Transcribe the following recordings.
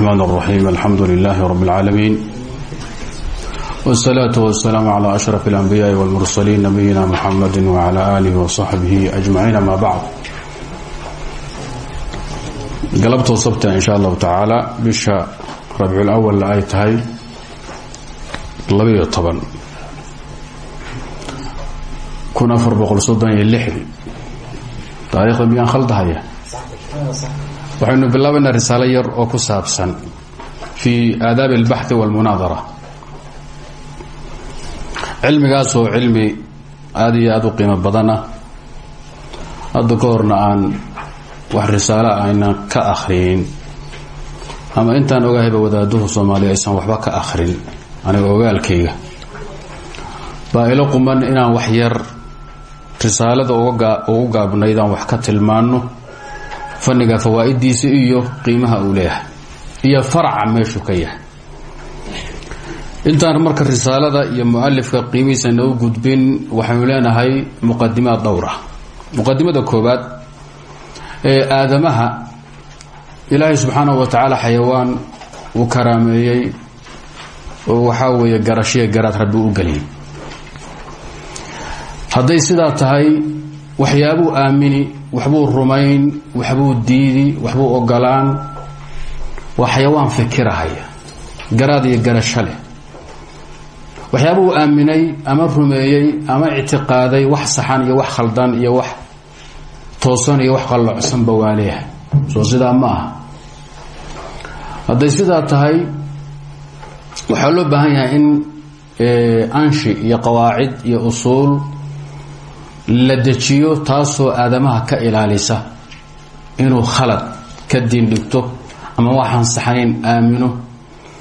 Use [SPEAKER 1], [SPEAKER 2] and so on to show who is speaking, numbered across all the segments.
[SPEAKER 1] الرحمن الرحيم الحمد لله رب العالمين والصلاة والسلام على أشرف الأنبياء والمرسلين نبينا محمد وعلى آله وصحبه أجمعين ما بعد قلبت وصبت إن شاء الله تعالى بشا ربع الأول لآية هاي لبي طبعا كنا فربق الصدن اللحن تاريخ بيان خلط هيا waxaynu bilaabaynaa risaalo yar oo ku saabsan fii aadaabi albaxthi walmunaadara. Cilmigaasoo cilmi aada iyo aada u qiimo badana hadda ka horna aan wax risaalo aynan ka akhriyin. Ama intaan ogahayba wadaaduhu soomaaliya aysan waxba ka akhrin aniga ogaalkayga. Baa ilo quman inaan wax yar risaalada ugu gaabnayd aan wax ka tilmaano fanniga fawaa'idiisa iyo qiimaha uu leeyahay. Iyo faraca meeshuu ka yahay. Intaan marka risaalada iyo mualifka qiimihiisana u gudbin waxaynu leenahay muqadimaad dhowr ah. Muqadimada koobaad ee aadamaha ilaahay subxaanahu wa tacaala xayawaan uu karaameeyey oo waxaa weeye garashiya garaad rabbi u geliyay hadday sidaa tahay waxyaabuu aamini waxbuu rumayn waxbuu diidi waxbuu ogolaan waa fikirahaya garaad iyo garasho leh. Aaminay ama rumeeyey ama ictiqaaday wax saxan iyo wax khaldan iyo wax toosan iyo wax qallocsanba waa soo sidaa ma aha. Hadday tahay waxaa loo baahan yahay in anshi iyo qawaacid iyo usuul la dejiyo taasoo aadamaha ka ilaalisa inuu khalad ka diindhigto ama waxaan saxnayn aamino.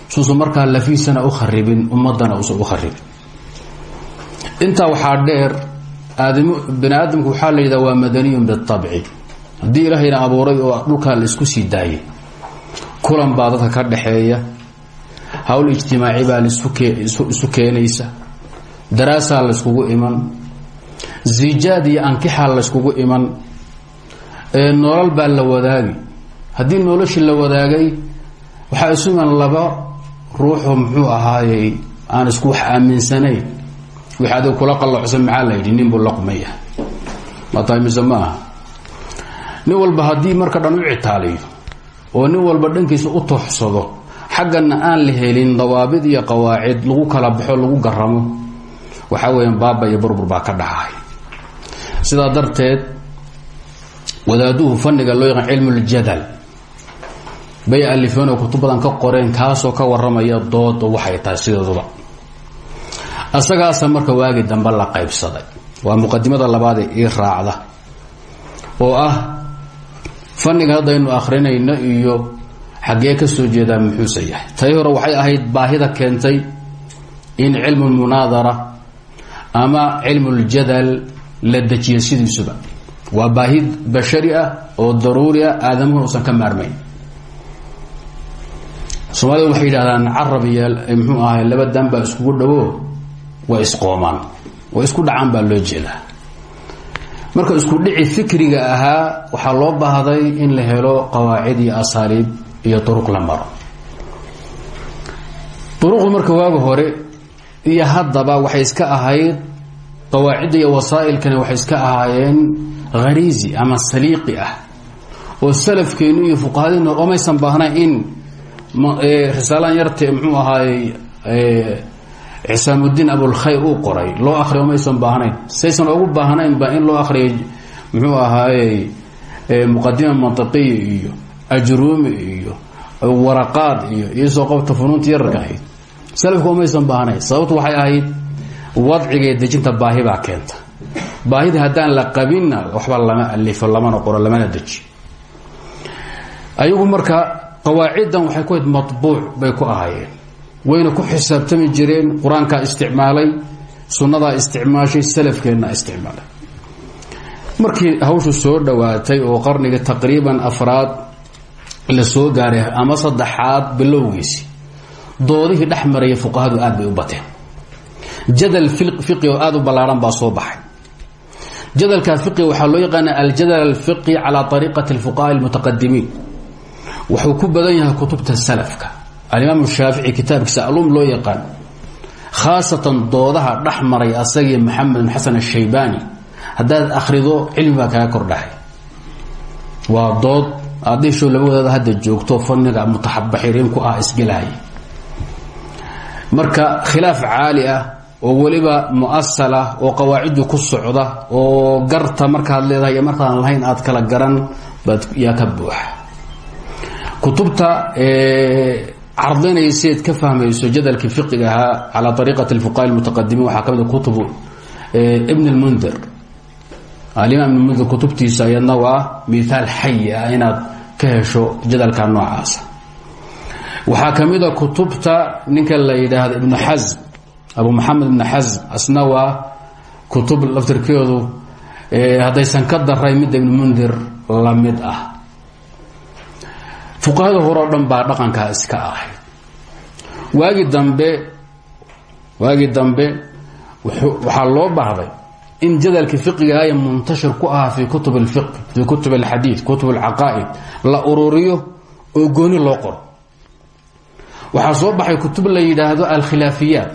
[SPEAKER 1] Suusan markaa lafiisana u kharibin ummadana uusan u kharibin intaa waxaa dheer bani aadamku waxaa la waa madaniyun bitabci. Haddii ilaahayna abuuray oo dhulkaa la isku sii daayay kulan baa dadka ka dhaxeeya. Hawl ijtimaaci baa laisu keenaysa. Daraasaa la yskugu iman ziijaad iyo ankixaa layskugu iman. Nolol baa la wadaagi. Haddii noloshii la wadaagay waxaa isu iman laba ruuxoo muxuu ahaayey aan isku wax aaminsanayn. Wixii adiga kula qallocsan maxaa la yidhi? Nin buu la qumaya maatahay mise ma aha? Nin walba haddii marka dhan u citaaliyo oo nin walba dhankiisa u tooxsado xaggana aan la helin dawaabid iyo qawaacid lagu kala baxo lagu garamo waxaa weeyaan baaba iyo burbur baa ka dhacahay sidaa darteed wadaaduhu fanniga loo yaqaan cilmuljadal bay alifeen oo kutub badan ka qoreen kaasoo ka waramaya dood oo waxay tahay sidooduba. Asagaasa marka waagi dambe la qaybsaday. Waa muqadimada labaadee ii raacda oo ah fanniga haddaynu akrinayno iyo xaggee ka soo jeedaa muxuuse yahay. Tay hore waxay ahayd baahida keentay in cilmu lmunaadara ama cilmuljadal la dejiyo sidiisuba waa baahi bashari ah oo daruuri ah aadamuhu usan ka maarmayn. Soomaalida waxay yidhahdaan carab iyo ahay laba dan baa iskugu dhawo way isqoomaan way isku dhacaan baa loo jeedaa. Marka isku dhici fikriga ahaa waxaa loo baahday in la helo qawaacid iyo asaaliib iyo duruq la maro. Duruqdu marka waaga hore iyo haddaba waxay iska ahayd qawaacidda iyo wasaa'ilkani waxay iska ahaayeen khariisi ama saliiqi ah. Oo salafkeenu iyo fuqahadeennu omaysan baahnayn in risaalaan yarte muxuu ahaayey cisaamudiin abulkhayr uu qoray. Loo akriyo omaysan baahnayn saysan ugu baahnaynba in loo akriyo muxuu ahaayey muqadima mantiqiya iyo ajruumi iyo waraqaad iyo iyosoo qobta funuunta yararka ahayd. Salafku omaysan baahnayn sababtu waxay ahayd wadciga dejinta baahi baa keenta. Baahida haddaan la qabinna waxba lama alifo lamana qoro lamana deji. Ayagu marka qawaaciddan waxay ku hayd bay ku ahaayeen. Wayna ku xisaabtami jireen qur'aankaa isticmaalay sunnadaa isticmaashay salafkeenna isticmaalay. Markii hawshu soo dhowaatay oo qarniga taqriiban afraad la soo gaaray ama saddexaad bilowgiisi doodihii dhex maraya fuqahadu aad bay u bateen jadal fiqi oo aada u ballaaran baa soo baxay. Jadalka fiqi waxaa loo yaqaana aljadal alfiqi calaa ariiqati alfuqaha almutaqadimiin. Wuxuu ku badan yahay kutubta salafka. Alimaam shaafici kitaabkiisa alum loo yaqaan khaasatan doodaha dhex maray asagii maxamed bin xasan ashaybani haddaad akhrido cilmi baa kaga kordhahay waa dood aadisho labadooda hadda joogto faniga mutaxabaxiriin ku ah isgelahaya marka khilaaf caali ah oo weliba muasal ah oo qawaaciddu ku socda oo garta markaad leedahay iyo markaan lahayn aad kala garan baad yaa ka buuxa kutubta cardinayseed ka fahmayso jadalkii fiqiga ahaa calaa ariiqati fuqaha mutaqadimiin waxaa ka mid kutubu ibn lmundir alimaam ibn mundir kutubtiisa iyadna waa miaal xayi ah inaad ka hesho jadalka noocaasa waxaa ka mida kutubta ninka la yidhaahdo ibnu xasm abu maxamed ibn xasm asna waa kutub laftirkeedu haddaysan ka daray midda ibn mundir la mid ah fuqahada hore o dhan baa dhaqankaa iska ahayd waagi dambe waagii dambe waxaa loo baahday in jadalkii fiqigaaya muntashir ku ahaa fi kutub اlfiq fi kutub اlxadiid kutub اlcaqaa'id la ururiyo oo gooni loo qoro waxaa soo baxay kutub la yidhaahdo alkhilaafiyaat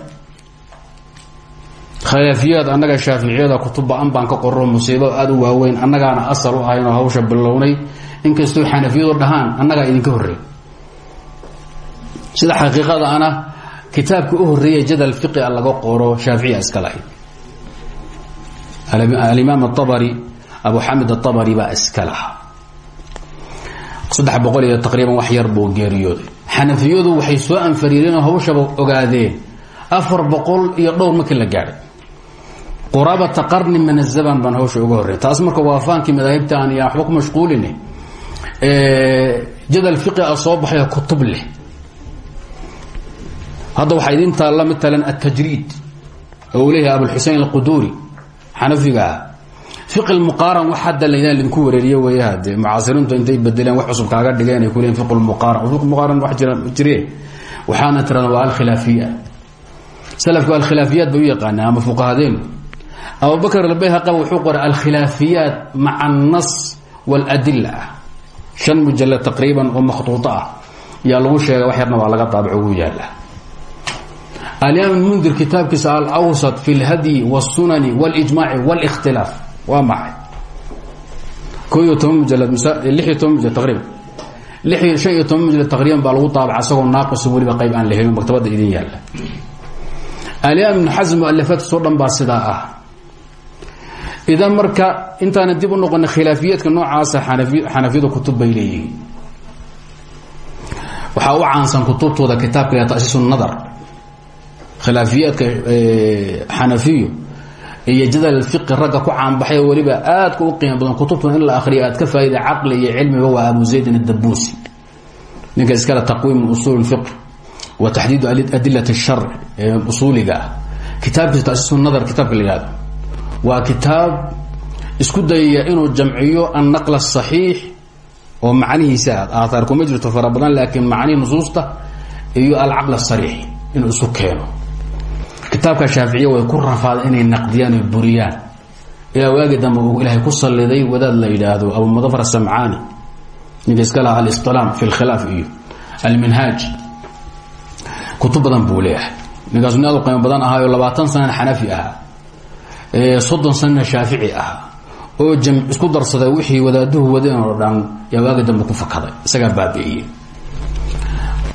[SPEAKER 1] khilaafiyaad annaga shaaficiyada kutub ba'an ka qorro musiibo aada u waaweyn annagaana asal u ahayn oo hawsha bilownay. Inkastoo xanafiyadu dhahaan annagaa idinka horreey. Sida xaqiiqada ana kitaabka u horreeya jadal fiqi a laga qoro shaaficiya iska lahayd. Alimaam aabari abu xamid aabari baa iska lahaa. Saddex boqol iyo taqriiban wax yar buu geeriyooday. Xanafiyadu waxay soo anfariireen oo ogaadeen. Afar boqol iyo dhowr markii la gaadhay quraabata qarni min azaban baan hawsha uga horrey taas marka waa faankii madaahibta aan yaa waxba ku mashquuline jadal fiqi a soo baxayo kutub leh. Hadda waxaa idin taalla matalan atajriid oo leeyahay abulxusein alquduuri xanafiga ah. Fiqi lmuqaaran wax hadda la idinku wareeriye weeye hade mucaasiriintu intay bedeleen wax cusub kaaga dhigeen ay ku leeyiin fiqu lmuqaaran fiqu muqaaran wax jira jire waxaana tirada waa alkhilaafiyaat salafku alkhilaafiyaat bay u yaqaaneen ama fuqahadeenu abubakr albayhaqi wuxuu qoray alkhilaafiyaat maca annas waaladila ah shan mujalad taqriiban oo makhtuuto ah yaa lagu sheegay wax yarna waa laga daabaco ugu yaala alimaam mundir kitaabkiisa alawsat fi اlhadyi wاsunani wاlijmaaci wاlاkhtilaaf waa maxay ko iyo toban mujalad lix iyo toban mujalad taqriiban lix iyo shan iyo toban mujalad taqriiban baa lagu daabaca isagoo naaqiso weliba qayb aan la helin maktabadda idin yaalla alimaam ibnu xasm mualafaadkiisoo dhan baa sidaa ah idan marka intaana dib u noqona khilaafiyaedka noocaasa xanafiyadu kutub bay leeyihiin. Waxaa caansan kutubtooda kitaabka tasiis nadar khilaafiyaadka xanafiyo iyo jadal fiqi ragga ku caanbaxay oo weliba aadka u qiimo badan. Kutubtuna in la akriyo aad ka faa'ida caqli iyo cilmiba waa abu zaydin adabuusi ninka iskale taqwiim usuul fiq wa taxdiidu adilat الsharc ee usuuliga ah. Nadar kitaabka la waa kitaab isku dayaya inuu jamciyo annaql asaxiix oo macnihiisa ah aathaar kuma jirto fara badan laakiin macnihii nusuusta iyo alcaql asariix inuu isu keeno. Kitaabka shaaficiya way ku rafaada inay naqdiyaan oy buriyaan. Ilaa waagii uu ilaahay ku saliday wadaad la yidhaahdo abumudafar asamcaani ninka iska lahaa alistilaam fi lkhilaaf iyo alminhaaj. Kutub badan buu leeyahay. Ninkaasu ni aad u qiimo badan ahaayo labaatan sanan xanafi ahaa soddon sanana shaafici ahaa oo jam isku darsaday wixii wadaaduhu wadeen oo dhan yaa dambe ku fakaday isagaa baabi'iyey.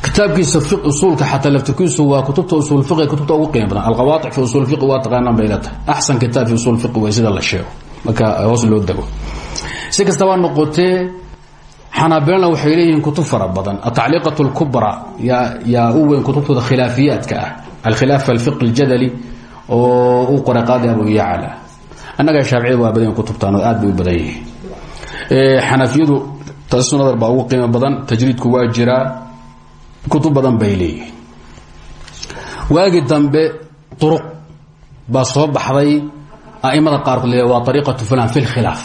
[SPEAKER 1] Kitaabkiisa usuulka xataa laftirkiisu waa kutubta usul fiqi kutubta ugu qiimo badan. Fi usul fiqi waa taqaanaan bay leetahay axsan fi usul fiqi way sida la sheego. Marka hoos loo dego. Si kastaba noqotee xanaabilana waxay leeyihiin kutub fara badan. Atacliiqat اlkubra yaa yaa u weyn kutubtooda khilaafiyaadka ah. Alkhilaaf alfiq اljadali oo u qoray qaadi abu yacla annaga shaaficiyada waa badan kutubtaan oo aad bay u badan yihiin. Xanafiyadu tasu nadar baa ugu qiimo badan tajriidku waa jiraa kutub badan bay leeyihiin. Waagi dambe uruq baa soo baxday aimada qaarkood le waa ariiqatu fulan fi lkhilaaf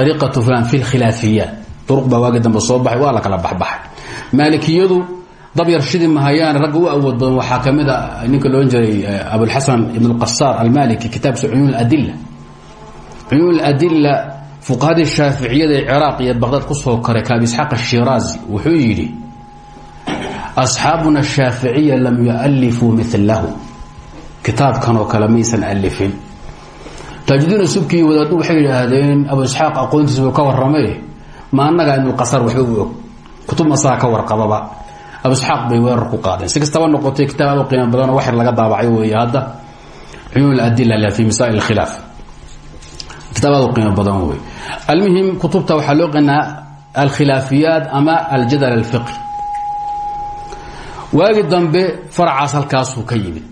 [SPEAKER 1] ariiqatu fulan fi lkhilaafiyaat uruq baa waagi dambe soo baxay waa la kala baxbaxay. Maalikiyadu dab yar shidi mahayaan ragga u awood badan waxaa ka mid a ninka loodhan jiray abulxasan ibn اlqasaar almaliki kitaabkiisa cuyuun adila cuyuun adila fuqahadii shaaficiyada ee ciraaq iyo baqdaad ku soo koray ka abi isxaaq ashiraazi wuxuu yidhi asxaabuna shaaficiya lam yualifuu milahu kitaabkan oo kale maysan alifin taajudina subkii wadaadu waxay yidhaahdeen abu isxaaq aqoontiisa ka warramay ma annaga ibnuqasar waxba u kutub masaa warqababa abu isxaaq bay weerar ku qaadeen. Si kastaba noqotay kitaab aad u qiimo badanoo waxyar laga daabacay weeye hadda. Cuyuun aladila fi masaa'il alkhilaaf kitaab aad u qiimo badan wey almuhim kutubta waxaa loo qanaa alkhilaafiyaat ama aljadal alfiqi waagi dambe faracaas halkaasuu ka yimid.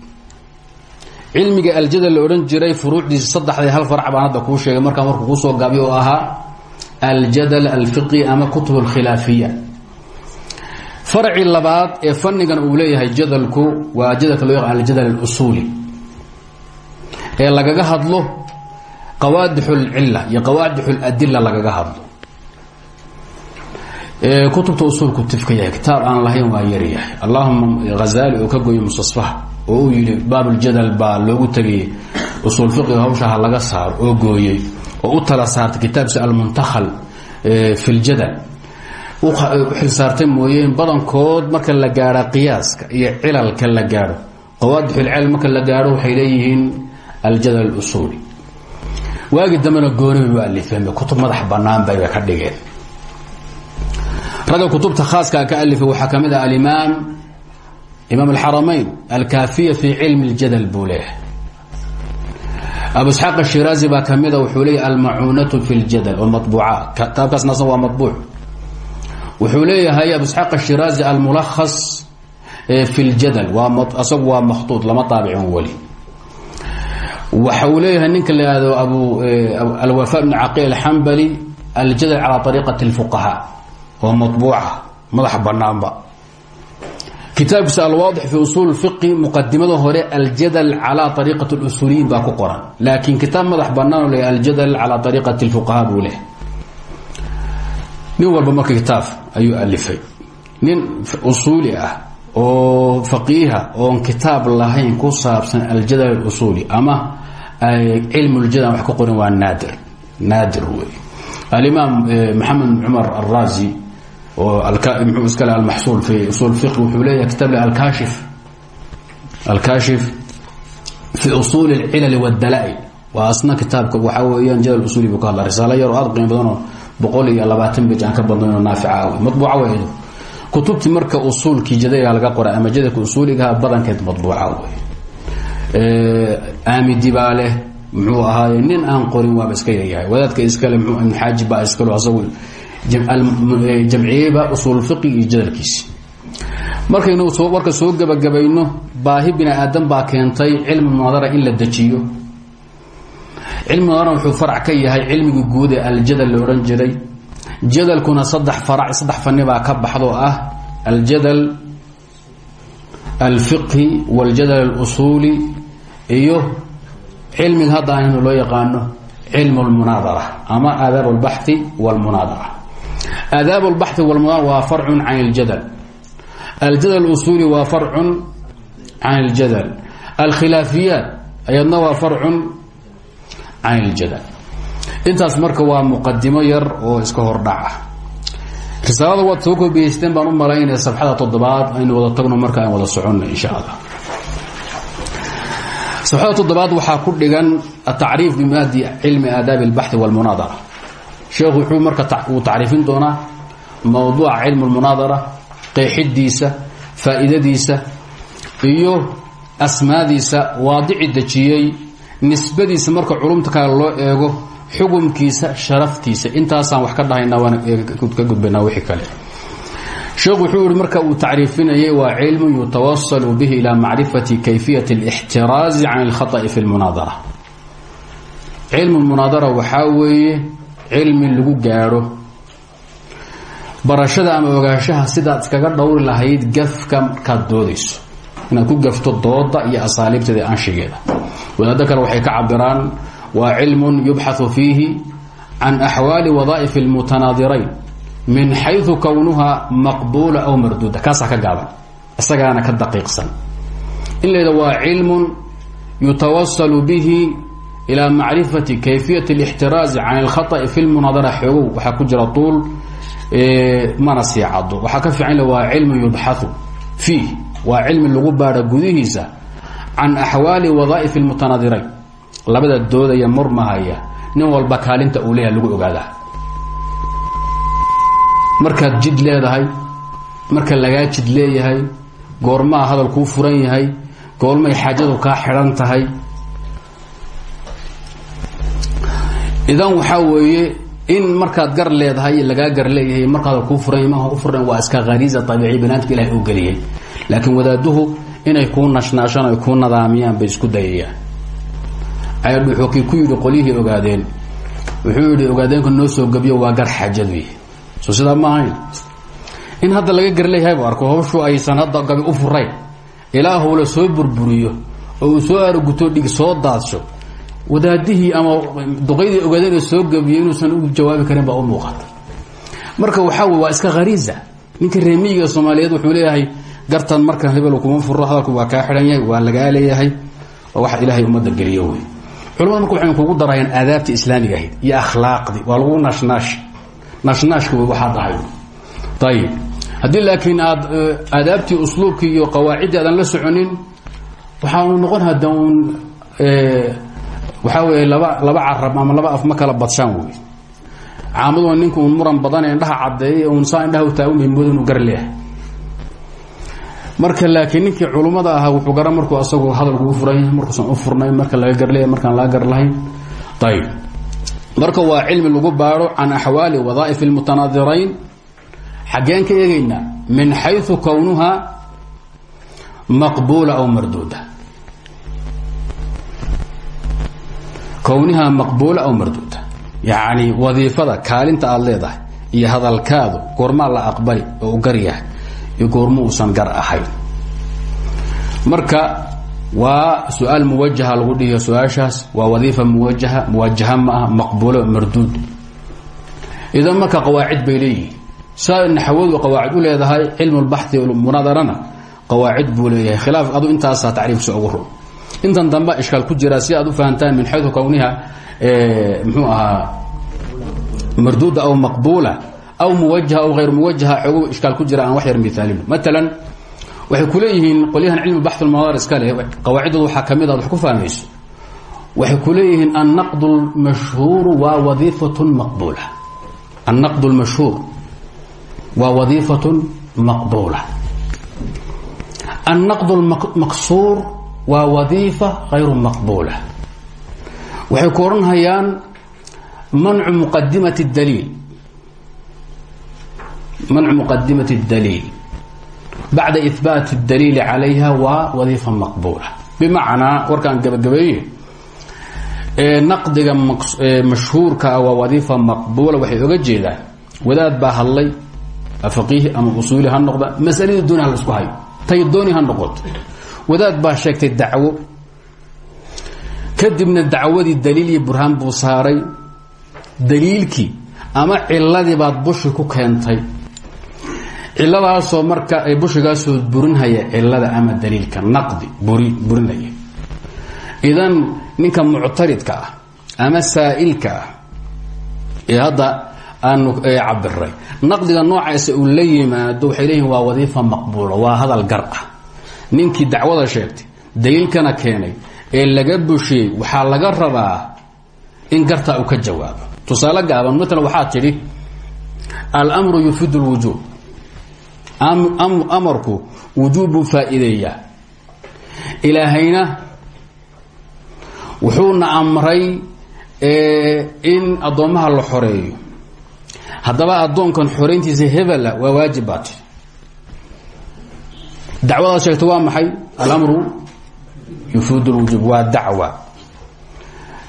[SPEAKER 1] Cilmiga aljadal la odhan jiray furuucdiisa saddexda hal farac baan hadda kuu sheegay markaa markuu ku soo gaabiy oo ahaa aljadal alfiqi ama kutub alkhilaafiya faracii labaad ee fannigan uu leeyahay jadalku waa jadalka loo yaqaan aljadal alusuuli. Ee lagaga hadlo qawaadix اlcila iyo qawaadix اladila lagaga hadlo. Kutubta usuulku tifka yahay aan lahayn waa yaryahay allahuma hazali oo ka goyo mustasfaha oo uu yihi baabuljadal baa loogu tegay usuul fiqiga hawshaha laga saaro oo gooyey oo u tala saartay kitaabkiisa almuntakhal fi ljadal u xilsaartay mooye in badankood marka la gaadha qiyaaska iyo cilalka la gaadho. Qawaadixulcilal marka la gaadho waxay leeyihiin aljadal alusuuli waagii dambena gooni u alifeen kutub madax banaan bay ka dhigeen. Ragga kutubta khaaska ka alifay waxaa ka mid ah alimaam imaam alxaramayn alkaafiya fi cilmi اljadal buu leeyahay. Abu isxaaq ashiraazi baa kamida ah, wuxuu leeyahy almacuunatu fi اljadal oo mabuucaat kitaabkaasna waa mabuuc wuxuu leeyahay abu isxaaq ashiraazi almulakhas fi ljadal waa asagu waa makhtuud lama taabicin weli waxa uu leeyahay ninka la ihahdo abu alwafa bn caqil alxambali aljadal calى ariiqati اlfuqahaa oo mabuuca madax banaanba kitaabkiisa alwaadix fi usuul fiqi muqadimada hore aljadal calى ariiqati اlusuuliyiin baa ku qoran laakiin kitaab madax banaan o le aljadal calى ariiqati اlfuqahaa buu leh nin walba marka kitaab ayuu alifay. Nin usuuli ah oo faqiiha oon kitaab lahayn ku saabsan aljadal usuuli ama cilmuljadal wax ka qorin waa naadir. Naadir wey alimaam eh, maxamed cumar alraazi oo iskale almaxsuul fi usul fiq wuxuu leeyahay kitaab le alkashif alkashif fi usuuli اlcilali wاdalaa-il waa asna kitaabka waxaa weeyaan jadal usuuli buu ka hadla risaalo yaroo aada qiimo badanoo boqol iyo labaatan bej aan ka wey madbuuca wey kutubtii marka usuulkii jadaliga laga qoray ama jadalka usuuligaha badankeed madbuuca wey aamidi baa leh muxuu ahaaye nin aan qorin waaba iska yaryahay wadaadka iskale mxuu ibn xaaji baa iskale asagu jamciyeyba usuul fiqi iyo jadalkiisi markaynu warka soo gebagabayno baahi bini aadan baa keentay cilmi munaadara in la dejiyo cilmiga oran wuxuu farac ka yahay cilmiga guud ee aljadal la odhan jiray. Jadalkuna saddex farac saddex fani baa ka baxdoo ah. Aljadal alfiqhi waljadal alusuuli iyo ilmiga hadda aynu loo yaqaano cilmu lmunaadara ama aadaab albaxthi walmunaadara aadaab albaxthi walmunaadara waa farcun can iljadal aljadal alusuuli waa farcun can iljadal alkhilaafiyaat ayadna waa farcun can اljadal intaas marka waa muqadimo yar oo iska hordhac ah risaalada waad soo koobiyeysteen baan u malaynaya sabxada toddobaad aynu wada tagno marka aan wada soconno insha allah sabxada toddobaad waxaa ku dhigan atacriif bimaadi cilmi aadaabi اlbaxthi wاlmunaadara sheekhu wuxuu marka uu tacriifin doonaa mowduuca cilmu اlmunaadara qeexidiisa faa'iidadiisa iyo asmaadiisa waadici dejiyey nisbadiisa marka culumta kale loo eego xukumkiisa sharaftiisa intaasaan wax ka dhahaynaa waan ka gudbaynaa wixii kale sheekhu wuxuu yihi marka uu tacriifinayay waa cilmu yutawasalu bihi ilaa macrifati kayfiyat اlاxtiraazi can اlkhaطأi fi اlmunaadara cilmu munaadara waxaa weeye cilmi lagu gaadho barashada ama ogaanshaha sidaad iskaga dhowri lahayd gafka markaad doodayso inaad ku gafto dooda iyo asaaliibteeda anshigeeda wadaado kale waxay ka cabiraan waa cilm yubxaثu fiihi can axwaali wadaaئif اlmutanaadirayn min xayثu kownuha maqbula aw marduuda kaasaa ka gaaban isagaana ka daqiiqsan in la yidha waa cilm yutawasalu bihi ilaa macrifati kayfiyat اlاxtiraazi can اlkhaطأi fi lmunaadara xoogow waxaa ku jira tuul mana sii caddo waxaa ka fiican waa cilmi yubxaثu fiih waa cilmi lagu baadha gudihiisa can axwaali wadaaئif اlmutanaadirayn labada doodaya murmahaya nin walba kaalinta uu leeyahay lagu ogaadaa markaad jid leedahay marka lagaa jid leeyahay goormaa hadal kuu furan yahay goormay xaajadu kaa xidhan tahay. Idan waxaa weeye in markaad gar leedahay lagaa gar leeyahay marka hadal kuu furan yahay marka ku furan waa iska khariisa abiiciy banaadka ilahay u geliyey laakiin wadaaduhu inay kuu nashnaashaan ay kuu nadaamiyaan bay isku dayayaan. Ayadhu wuxuu ku yidhi qolyihii ogaadeen. Wuxuu yidhi ogaadeenka noo soo gebiyo waa gar xaajadu soo sidaa ma in hadda laga garleeyahaybu arko hawshu aysan hadda gabi u furayn ilaa howla soo burburiyo oo uu soo araguto dhig soo daadsho wadaadihii ama duqaydii ogaadeen soo gabiyo inuusan u jawaabi karin baa u muuqata. Marka waxaa waa iska khariisa. Ninka reemiyiga soomaaliyeed wuxuu leeyahay gartan markan hebel kuma furo hadalku waa kaa xidhan yahay waa lagaa leeyahay waa waxa ilaahay ummadda geliyo wey culamada marka waxay kugu darayaan aadaabtii islaamiga ahayd iyo akhlaaqdii waa lagu naashnaash naashnaashka wey waxaa dahay ayib haddii laakiin aad aadaabtii usluubkii iyo qawaaciddii aadan la soconin waxaanu noqon hada uun waxaa weeye laba laba carab ama laba af ma kala badshaan wey caamaduna ninka uun muran badan ee indhaha caddeeyay uun saa indhaha u taagan mihmooda inuu gar leeyahay marka laakiin ninkii culummada ahaa wuxuu gara markuu asagu hadalku u furan yahay markuusan u furnayn marka laga gar leeyahay markaan laga gar lahayn ayib marka waa cilmi lagu baadho can axwaali wadaa'if اlmutanaadirayn xaggeen ka eegaynaa min xayثu kownuha maqbuula aw marduuda. Kownihaa maqbuula aw marduuda. Yacni wadiifada kaalinta aada leedahay iyo hadalkaadu goormaa la aqbali oo u gar yahay iyo goorma uusan gar ahayn. Marka waa su'aal muwajaha lagu dhihiyo su'aashaas waa wadiifa muwajaha muwajaha ma aha maqbuulo marduud. Idan marka qawaacid bay leeyihiin. Saa naxawadu qawaacid u leedahay cilmu lbaxi munaadarana qawaacid buu leeyahay. Khilaaf adu intaasaa tacriifkiisa ugu run. Intan damba ishkaal ku jira si aad u fahantaan min xayu kowniha mxuu ahaa marduuda aw maqbuula aw muwajaha aw hayr muwajaha xoogo ishkaal ku jira wax yar miaalino maalan waxay ku leeyihiin qolyahan cilmi baxu lmadaar iska leh qawaaciddooda waxaa ka mid aad wax ku fahmayso. Waxay ku leeyihiin annaqd lmashhuuru waa wadiifat maqbuula. Annaqd lmashhuur waa wadiifat maqbuula. Annaqd lmaqsuur waa wadiifa hayru maqbuula. Waxay ku odhanhayaan mancu muqadimati daliil mancu muqadimati اdaliil bacda ihbaat اdaliili calayha waa wadiifa maqbuula bimacnaa warkaan gabagabeeye naqdiga mashhuurka ah waa wadiifa maqbuula waxay oga jeedaan wadaad baa hadlay faqiihi ama usuuli ha noqda masaladii dooni ha la isku hayo tay dooni ha noqoto wadaad baa sheegtay dacwo kadibna dacwadii daliil iyo burhaan buu saaray daliilkii ama ciladii baad bushi ku keentay ciladaasoo marka ay bushigaasoo burinhaya cilada ama daliilka naqdi buri burinaya. Idan ninka muctaridka ah ama saa'ilka ah ee hadda aanu cabiray naqdiga noocaasa uu la yimaado waxay leeyihiin waa wadiifa maqbuula waa hadal gar ah. Ninkii dacwada sheegtay daliilkana keenay ee laga bushiyey waxaa laga rabaa in gartaa uu ka jawaabo. Tusaale gaaban maalan waxaa tidhi almru yufiid lwujuub amarku wujuub buu faa'iideeyaa ilaahayna wuxuuna amray in addoommaha la xoreeyo. Haddaba addoonkan xorayntiisa hebela waa waajib baa tiri. Dacwadaad sheegto waa maxay? Alamru yufiid lwujuub waa dacwa.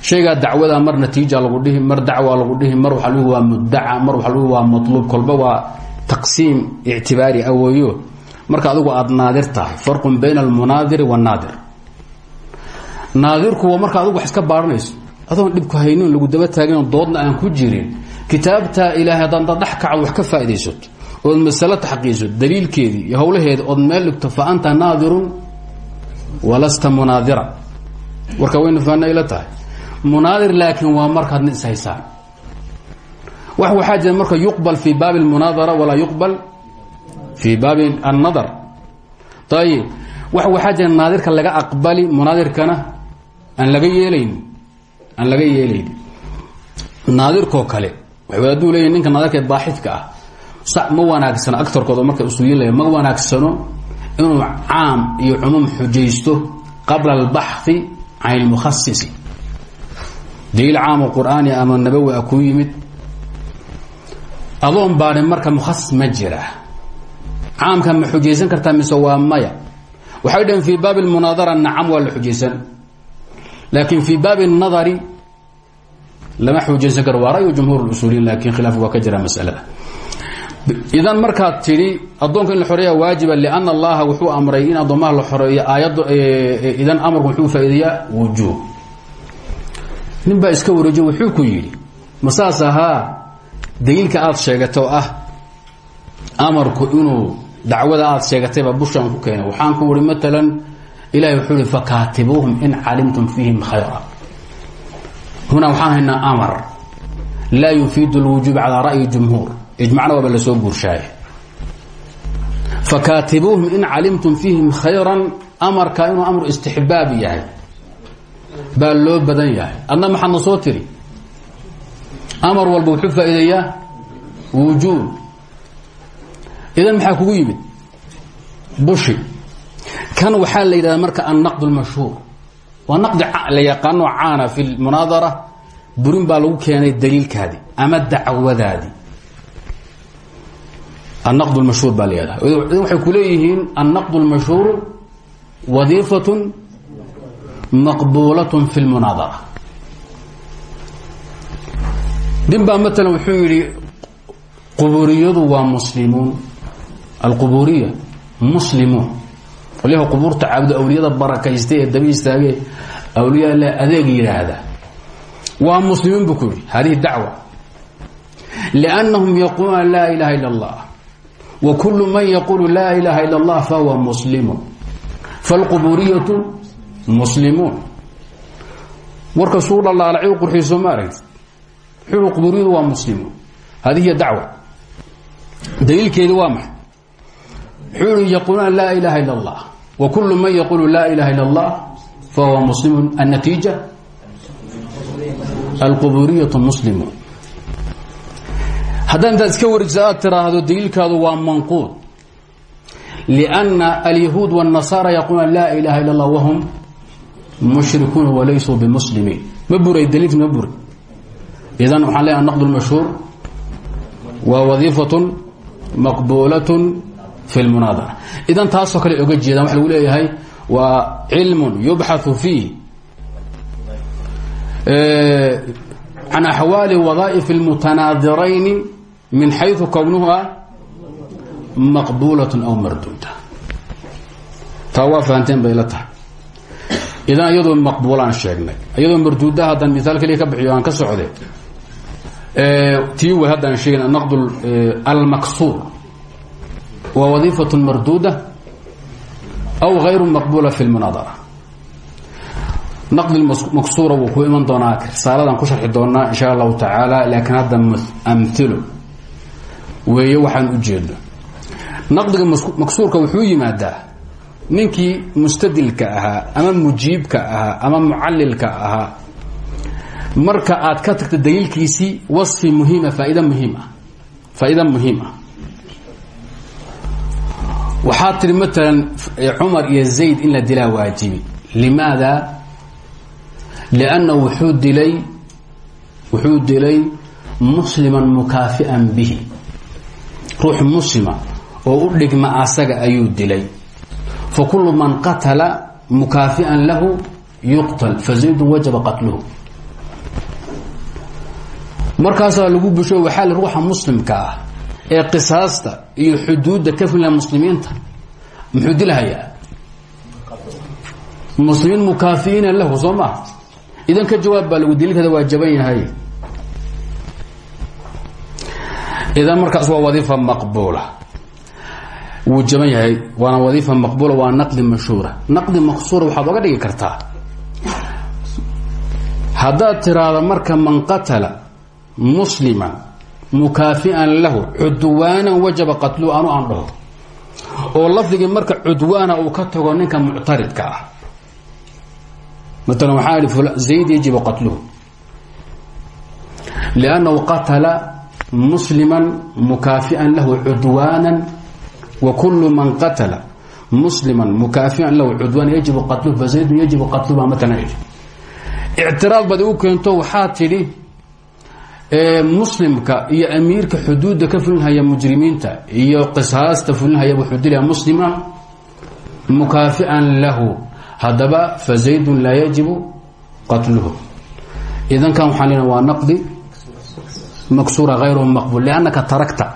[SPEAKER 1] Shaygaa dacwada mar natiija lagu dhihi mar dacwa lagu dhihi mar waxa lgu waa mudaca mar waxa lgu waa matluub kolba waa taqsiim ictibaari weeyo marka adigu aada naadir tahay farqun bayna almunaadiri waannaadir naadirku waa marka adigu wax iska baaranayso adoon dhibku haynin lagu daba taagin doodna aan ku jirin. Kitaabtaa ilaahay haddaan dad dhex kacdo wax ka faaidaysato ood masalo taxqiiso daliilkeedii iyo howlaheeda ood meel dhigto fa anta naadirun walasta munaadira. Warka waynu faana ila tahay. Munaadir laakiin waa markaad nin ishaysaan wax waxaa jira marka yuqbal fii baabi اlmunaadara walaa yuqbal fii baabi annadar. Ayib waxaa jira naadirka laga aqbali munaadirkana aan laga yeelayn aan laga yeelayn. Naadirkoo kale wadaaduu leeyahy ninka naadirka baaxidka ah. Sac ma wanaagsano agtarkooda marka usuuyin lay ma wanaagsano inuu caam iyo cumuum xujaysto qabla albaxi can ilmukhasisi daliil caamo qur'aani ama nabawi a adoon baani marka mukhas ma jira. Caamka ma xujaysan kartaa mise waa maya? Waxay dhaheen fii baabi lmunaadara nacam waa la xujaysan. Laakiin fii nadari lama xujaysan karo. Waa rayu jumhuur usuuliyiin laakiin khilaaf waa masalada. Idan markaad tidhi addoonka in la waajiba lianna allaha wuxuu amray in addoomaha la xoreeyo aayad idan amarku wuxuu faa'iideeyaa wujuub. Nin iska wareejo wuxuu ku yidhi ma daliilka aad sheegatay oo ah amarku inuu dacwada aad sheegatayba bushaan ku keenay. Waxaan ku wuri maalan ilahay wuxuu ihi fakaatibuuhum in calimtum fiihim khayra. Hunaa waxaan haynaa amar. Laa yufiidu اlwujuub calaa ra'yi jumhuur. Ijmacna waaba la soo guurshaaya fakaatibuuhum in calimtum fiihim khayran. Amarka inuu amru istixbaab yahay loo badan yahay. Adna maxaadna soo tiri amar walba wuxuu faa'iideeyaa wujuub idan maxaa kugu yimid bushi kan waxaa la yidhahda marka annaqd اlmashhuur waa naqdi la yaqaano caana fi lmunaadara burin baa lagu keenay daliilkaadi ama dacwadaadi النqd الmashhuur baa la waxay ku leeyihiin النqd الmashhuur wadiifaة maqbulaة fi اlmunaadara nin baa maalan wuxuu yidhi qubuuriyadu waa muslimuun. Alquburiya muslimuun. Qolyaha qubuurta caabudo awliyada barakaysta ee awliya la adeeg yidhaahda waa muslimiin buu ku yidhi hadihi dacwa. Liannahum ilaha illa allah wa kullu man yaquulu laa ilaha illa allah fahuwa muslimun. Falqubuuriyatu muslimuun. Warka suu dhalaalacy u qurxiy xuu qbuuriyadu waa muslimuun hadi hiy dacwa daliilkeedi waa maxay xuu yaquuluuna laa ilaha ilا الlah وكل man yaqulu laa ilaha ilا الlah fahuwa muslim النatiiجة الqبuuriyaة مسلمون haddaa intaad iska wareegsa aad tiraahdo daliilkaadu waa manquud لأnna alyahuud والnasaara yaquuluuna laa ilaha ila اllah wahum mushrikuuna walaysuu bimuslimiin ma buray daliilki ma buray idan waxaan leeyaha naqd اlmashhuur waa wadiifaة maqbulaة fi اlmunaadara idan taasoo kale oga jeedaan waxa lagu leeyahay waa cilm yubxaثu fiih can axwaali wadaaئif اlmutanaadirayni min xayu kownuha maqbuulaة aw marduuda taa waa fahanteen bay la tahay idan iyadoo maqbuulaan sheegnay iyadoo marduuda haddaan miaal keliya ka bixiyo aan ka socde tii way haddaan sheegna naqd almaksuur waa wadiifaة marduuda aw غayru maqbula fi اlmunaadara naqdi maksuura wuu ku iman doonaa risaaladan ku sharxi doonaa in sha allahu tacaala laakiin hadda amilo weeye waxaan u jeedo naqdiga maksuurka wuxuu yimaadaa ninkii mustadilka ahaa ama mujiibka ahaa ama mucalilka ahaa marka aad ka tagto daliilkiisii wasfi muhiima faaid muhiim ah. Faa'iida muhiim ah. Waxaad tihi maalan cumar iyo zayd in la dilaa waajibi. Limaada? Lianna wuxuu dilay wuxuu dilay musliman mukaafi'an bihi. Ruux muslima oo u asaga ayuu dilay. Fakulu man qatala mukaafi'an lahu yuqtal fazaydun wajaba qatluhu markaasaa lagu busho waxaa li ruuxa muslimka ah ee qisaasta iyo xuduudda ka filna muslimiinta. Muxuu dilhayaa muslimiin mukaafi'iina lahu soo idan ka jawaab baa lagu daliilkeeda waa jaban yahay. Idan markaas waa wadiifa maqbuula. Wuu yahay waana wadiifa maqbuula waa naqdi mashhuura. Naqdi maqsuura waxaad oga dhigi kartaa. Haddaad tiraahdo marka man qatala musliman mukaafi'an lahu cudwaanan wajaba qatluhu anu aan dhaho oo lafdigii marka cudwaana uu ka tago ninka muctaridka ah maala waxaa zayd yajibu qatluhu liannahu qatala musliman mukaafi'an lahu cudwaanan wa kullu man qatala musliman mukaafi'an lahu cudwaanan yajibu qatluhu fazaydun yajibu qatluhu baa maalan idhi ictiraad baad u keento waxaa tidhi muslimka iyo amiirka xuduudda ka fulinhaya mujrimiinta iyo qisaasta fulinhaya wuxuu dilaya muslima mukaafi'an lahu. Haddaba fa zaydun laa yajibu qatluhu. Idan kan waxaan lena waa naqdi maksuura hayru maqbul liannaka taragta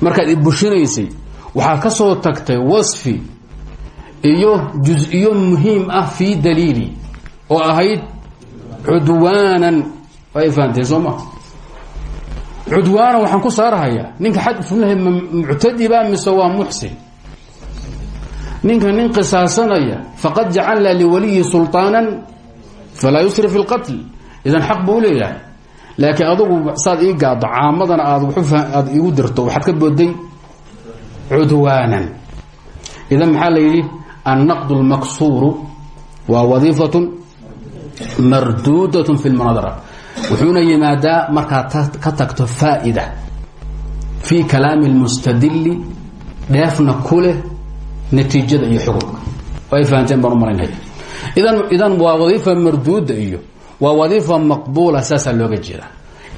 [SPEAKER 1] markaad ibushinaysay waxaad ka soo tagtay wasfi iyo jus-iyo ah fii daliili oo ahayd cudwaanan way fahanteen soo ma cudwaanan waxaan ku saarahayaa ninka xad fulinahay muctadiba mise waa muxsin ninka nin qisaasanaya faqad jacalna liwaliyi sulطaanan falaa yusri fi اlqatl idan xaq buu leeyahay laakiin adugu saad ii gaado caamadana aad aad igu dirto waxaad ka booday cudwaanan idan maxaa la yidhi annaqd اlmaksuuru waa wadiifaة marduudaة fi اlmunadara wuxuuna yimaadaa markaad ka tagto faa'ida fii kalaami اlmustadili dheefna ku leh natiijada iyo xukunka ay fahanteen baan u malaynaya idan idan waa wadiifa marduuda iyo waa wadiifa maqbuula saasaa looga jeeda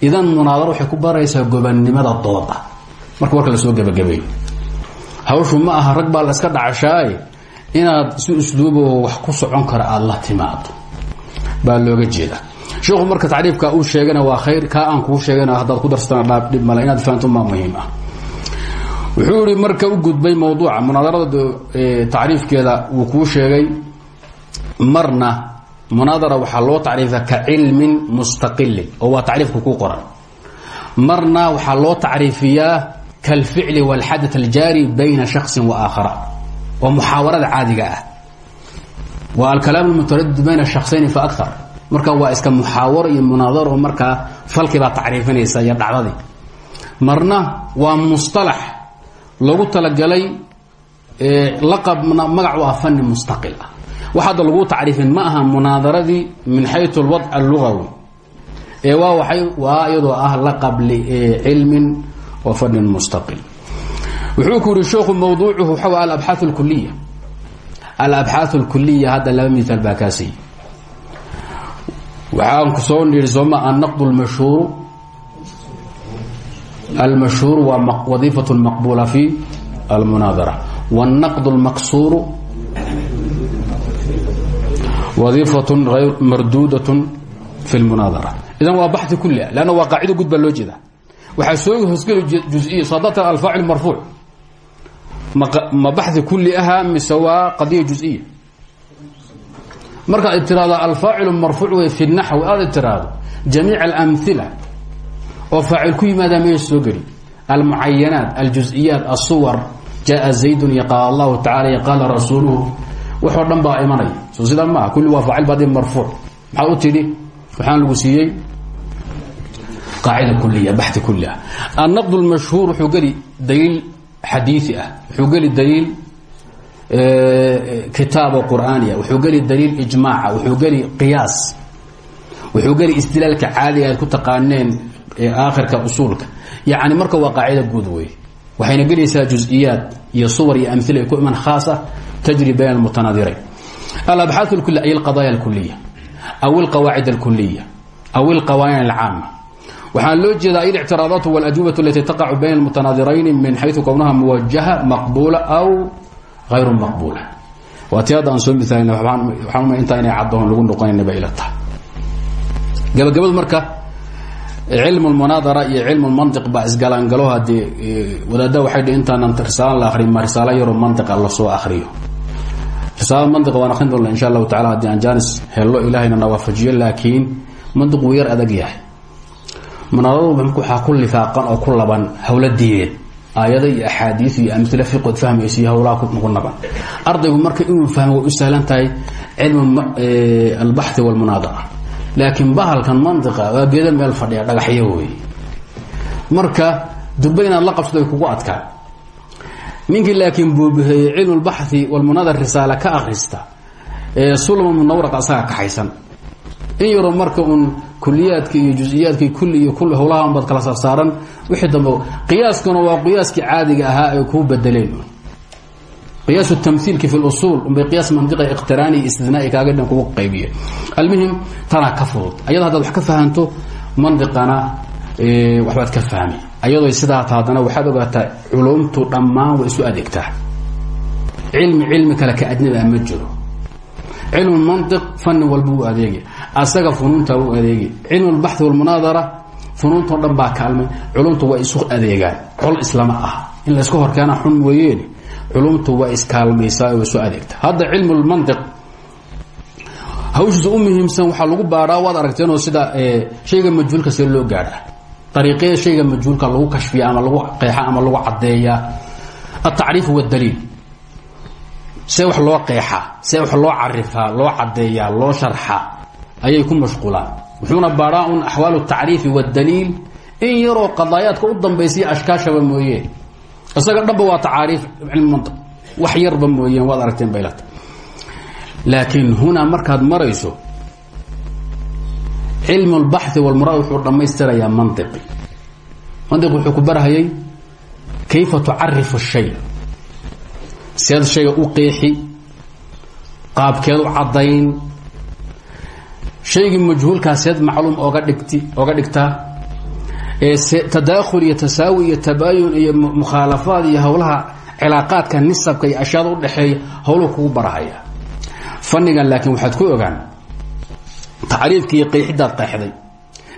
[SPEAKER 1] idan munaadaro waxay ku baraysaa gobannimada dooda. Marka warka la soo gebagabeeyo. Hawshu ma aha rag baa la iska dhacashaaye inaad si usluubo wax ku socon kara aada la timaado. Baa looga jeeda sheikhu marka tacriifka uu sheegana waa khayr kaa aan kuu sheegana haddaad ku darsatana dhib male inaad fahanto maa muhiim ah. Wuxuu ihi marka u gudbay mawduuca munaadarada tacriifkeeda wuu kuu sheegay marna munaadara waxaa loo tacriifa ka cilmin mustaqilin oo waa tacriifka ku qoran. Marna waxaa loo tacriifiyaa kalficli wاlxadaث aljaari bayna shaksi waaakhara oo muxaawarada caadiga ah. Waa alkalaam mutaradid bayna shaksayni faakar marka waa iska muxaawaro iyo munaadaro markaa falkibaa tacriifinaysa iyo dhacdadii. Marna waa mustalax lagu talagalay laqab magac u ah mustaqil ah. Wax lagu tacriifin ma aha munaadaradii min xaytu alwadc allugawi ee waa waxay waa iyadoo ah laqab licilmin wa fanin mustaqil. Wuxuu ku yuri sheekhu mawduucuhu waxa wa alabxaau alkuliya alabxaau alkuliya hadda laba midaal baa kaasiiye waxaan ku soo niri sooma annaqd اlmashhuuru almashhuur waa wadiifaة maqbula fi almunaadara wالnaqd اlmaqsuuru wadiifaة marduudaة fi اlmunaadara idan waa baxi kuli a lanna waa qaacido gud baa loo jeeda waxaa soo hoosgeli juزiya saadata alfaacil marfuuc ma baxi kuli aha mise waa qadiya juزiya markaad tirado alfaacil marfuuc wey fi naxwi. Aad tiraahdo jamiic alamila oo faacil ku yimaada meesha soo geli. Almucayanaat aljuziyaat asuwar jaa zaydun iyo allahu tacala iyo qaala rasuuluhu waxoo dhan baa imanaya. So sidaa maaha kulli waa faacil baadi marfuuc. Waxaan lagu siiyey? Qaacida kuliya baxi kuli ah annaqd lmashhuur wuxuu geli daliil xadiii ah. Wuxuu geli daliil kitaabo qur'aaniya wuxuu geli daliil ijmaaca wuxuu geli qiyaas wuxuu geli istilaalka caadiga aad ku taqaaneen aakhirka usuulka yacni marka waa qaacida guud wey waxayna gelaysaa juز'iyaad iyo suwar iyo amila ku iman khaas ah tajri bayn almutanaadirayn alabxaaث اlkuliya ay alqadaaya اlkuliya aw alqawaacid اlkuliya aw alqawaanin alcaama waxaa loo jeedaa alictiraadaat wاlajwibة alati taqacu bayna اlmutanaadirayni min xayثu kownaha muwajaha maqbula aw ayru maqbula waa ti hadda aan soo miaalin waxaan intaa inay caddoon lagu noqonayna ba ila tahay gabagabadu marka cilmu lmunaadara iyo cilmu lmantiq baa isgalaangalo haddee wadaadda waxay dhi intaanan risaala la akrin ma risaalo yaroo mantiqa la soo akriyo risaala mantiqa waan akrin doona insha allahu tacala haddii aan jaanis hello ilaahayna na waafajiyo laakiin mantiq wuu yar adag yahay munaadaradu waxaa ku lifaaqan oo ku laban howlo diineed aayado iyo axaadiis iyo amilo fiqood fahmaysa iyo howlaha ku naban. Ardaygu marka inuu fahmo way u sahlan tahay cilmu albaxi walmunaadara laakiin bahalkan mantiqa waa geeda meel fadhiya dhagaxyo wey marka durba inaad la qabsato ay kugu adkaa ninkii laakiin buubuheeyey cilmulbaxi walmunadar risaala ka akrista ee sulma munawraq asaga kaxaysan in yaroo marka uun kuliyaadka iyo jusiyaadkii kulli iyo kulli howlahan baad kala saarsaaran wixii dambe qiyaaskuna waa qiyaaskii caadiga ahaa ay kuu bedeleen qiyaas tamhiilki fi lusuul unbay qiyaas mandiqa iqtiraani istinaai kaaga dhan kugu qaybiye. Almuhim tanaa ka fudud. Ayada haddaad wax ka fahanto mandiqana waxbaad ka fahmi. Ayadoo sidaa haddana waxaad ogaataa culumtu dhammaan way isu adeegtaa. Cilmi cilmi kale ka adnaba ma jiro. Cilmu mantiq fanni walba u adeegi asaga funuunta u adeegi. Cilmu lbaxi walmunaadara funuuntao dhan baa kaalmay. Culumtu waa isu adeegaan. Col islama ah in layska horkeena xun mooyeene culumtu waa iskaalmaysaa oo isu adeegta. Hadda cilmu lmantiq hawshiisa u muhiimsan waxaa lagu baadhaa waad aragteenoo sida shayga majhuulka see loo gaadhaa. Ariiqee shayga majhuulka lagu kashfiya ama lagu qeexa ama lagu caddeeyaa. Altacriif waddaliil see wax loo qeexaa see loo carifaa loo caddeeyaa loo sharxaa ayay ku mashquulaan wuxuuna baadhaa un axwaalu tacriifi waddaliil in yaroo qadaayaadka u dambaysaiyo ashkaashaba mooyee isaga dhanba waa tacaariif cilmi mantiq wax yarba mooyeen waad aragteen baylata laakiin hunaa markaad marayso cilmu اlbaxi walmuraad wuxuu dhammaystirayaa mantiqi mantiq wuxuu ku barhayay kayfa tucarifu shay? Seed shayga u qeexi qaabkeed u caddayn shaygii majhuulkaa seed macluum oga dhigti oga dhigtaa tadaakhul iyo tasaawi iyo tabaayun iyo mukhaalafaad iyo howlaha cilaaqaadka nisabka iyo ashyaada udhexeeya howluhu kugu barahaya. Fannigan laakiin waxaad ku ogaan tacriifkii qeexidaad qeexday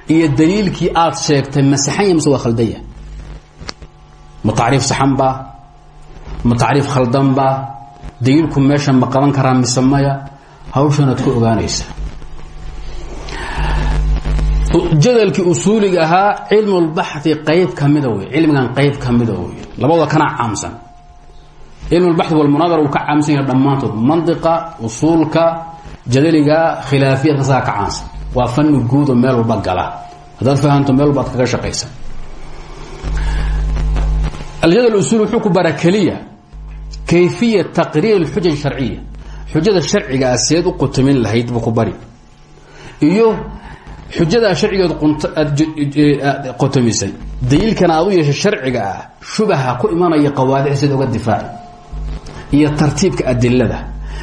[SPEAKER 1] iyo daliilkii aad sheegtay ma saxanya mise waa khaldanya ma tacriif saxan baa ma tacriif khaldan baa daliilku meesha ma qaban karaa mise maya? Ku ogaanaysa jadalkii usuuliga ahaa cilmulbaxi qayb kamida wey cilmigan qayb kamida wey labadooda kana caamsan. Cilmulbaxi walmunaadara uu ka caamsan yahay dhammaantood. Mandiqa usuulka jadaliga khilaafiyadka sagaa ka caansan waa fani guud oo meel walba gala. Haddaad fahanto meel walba ad kaga shaqaysa. Aljadal usuul wuxuu ku bara keliya kayfiya taqriir اlxuja sharciya xujada sharciga ah seed u qutamin lahayd buu iyo xujadaa sharcigeed qotomisay daliilkana aad u yeeshay sharciga ah shubaha ku imanaya qawaadic seed uga difaaci iyo tartiibka adilada.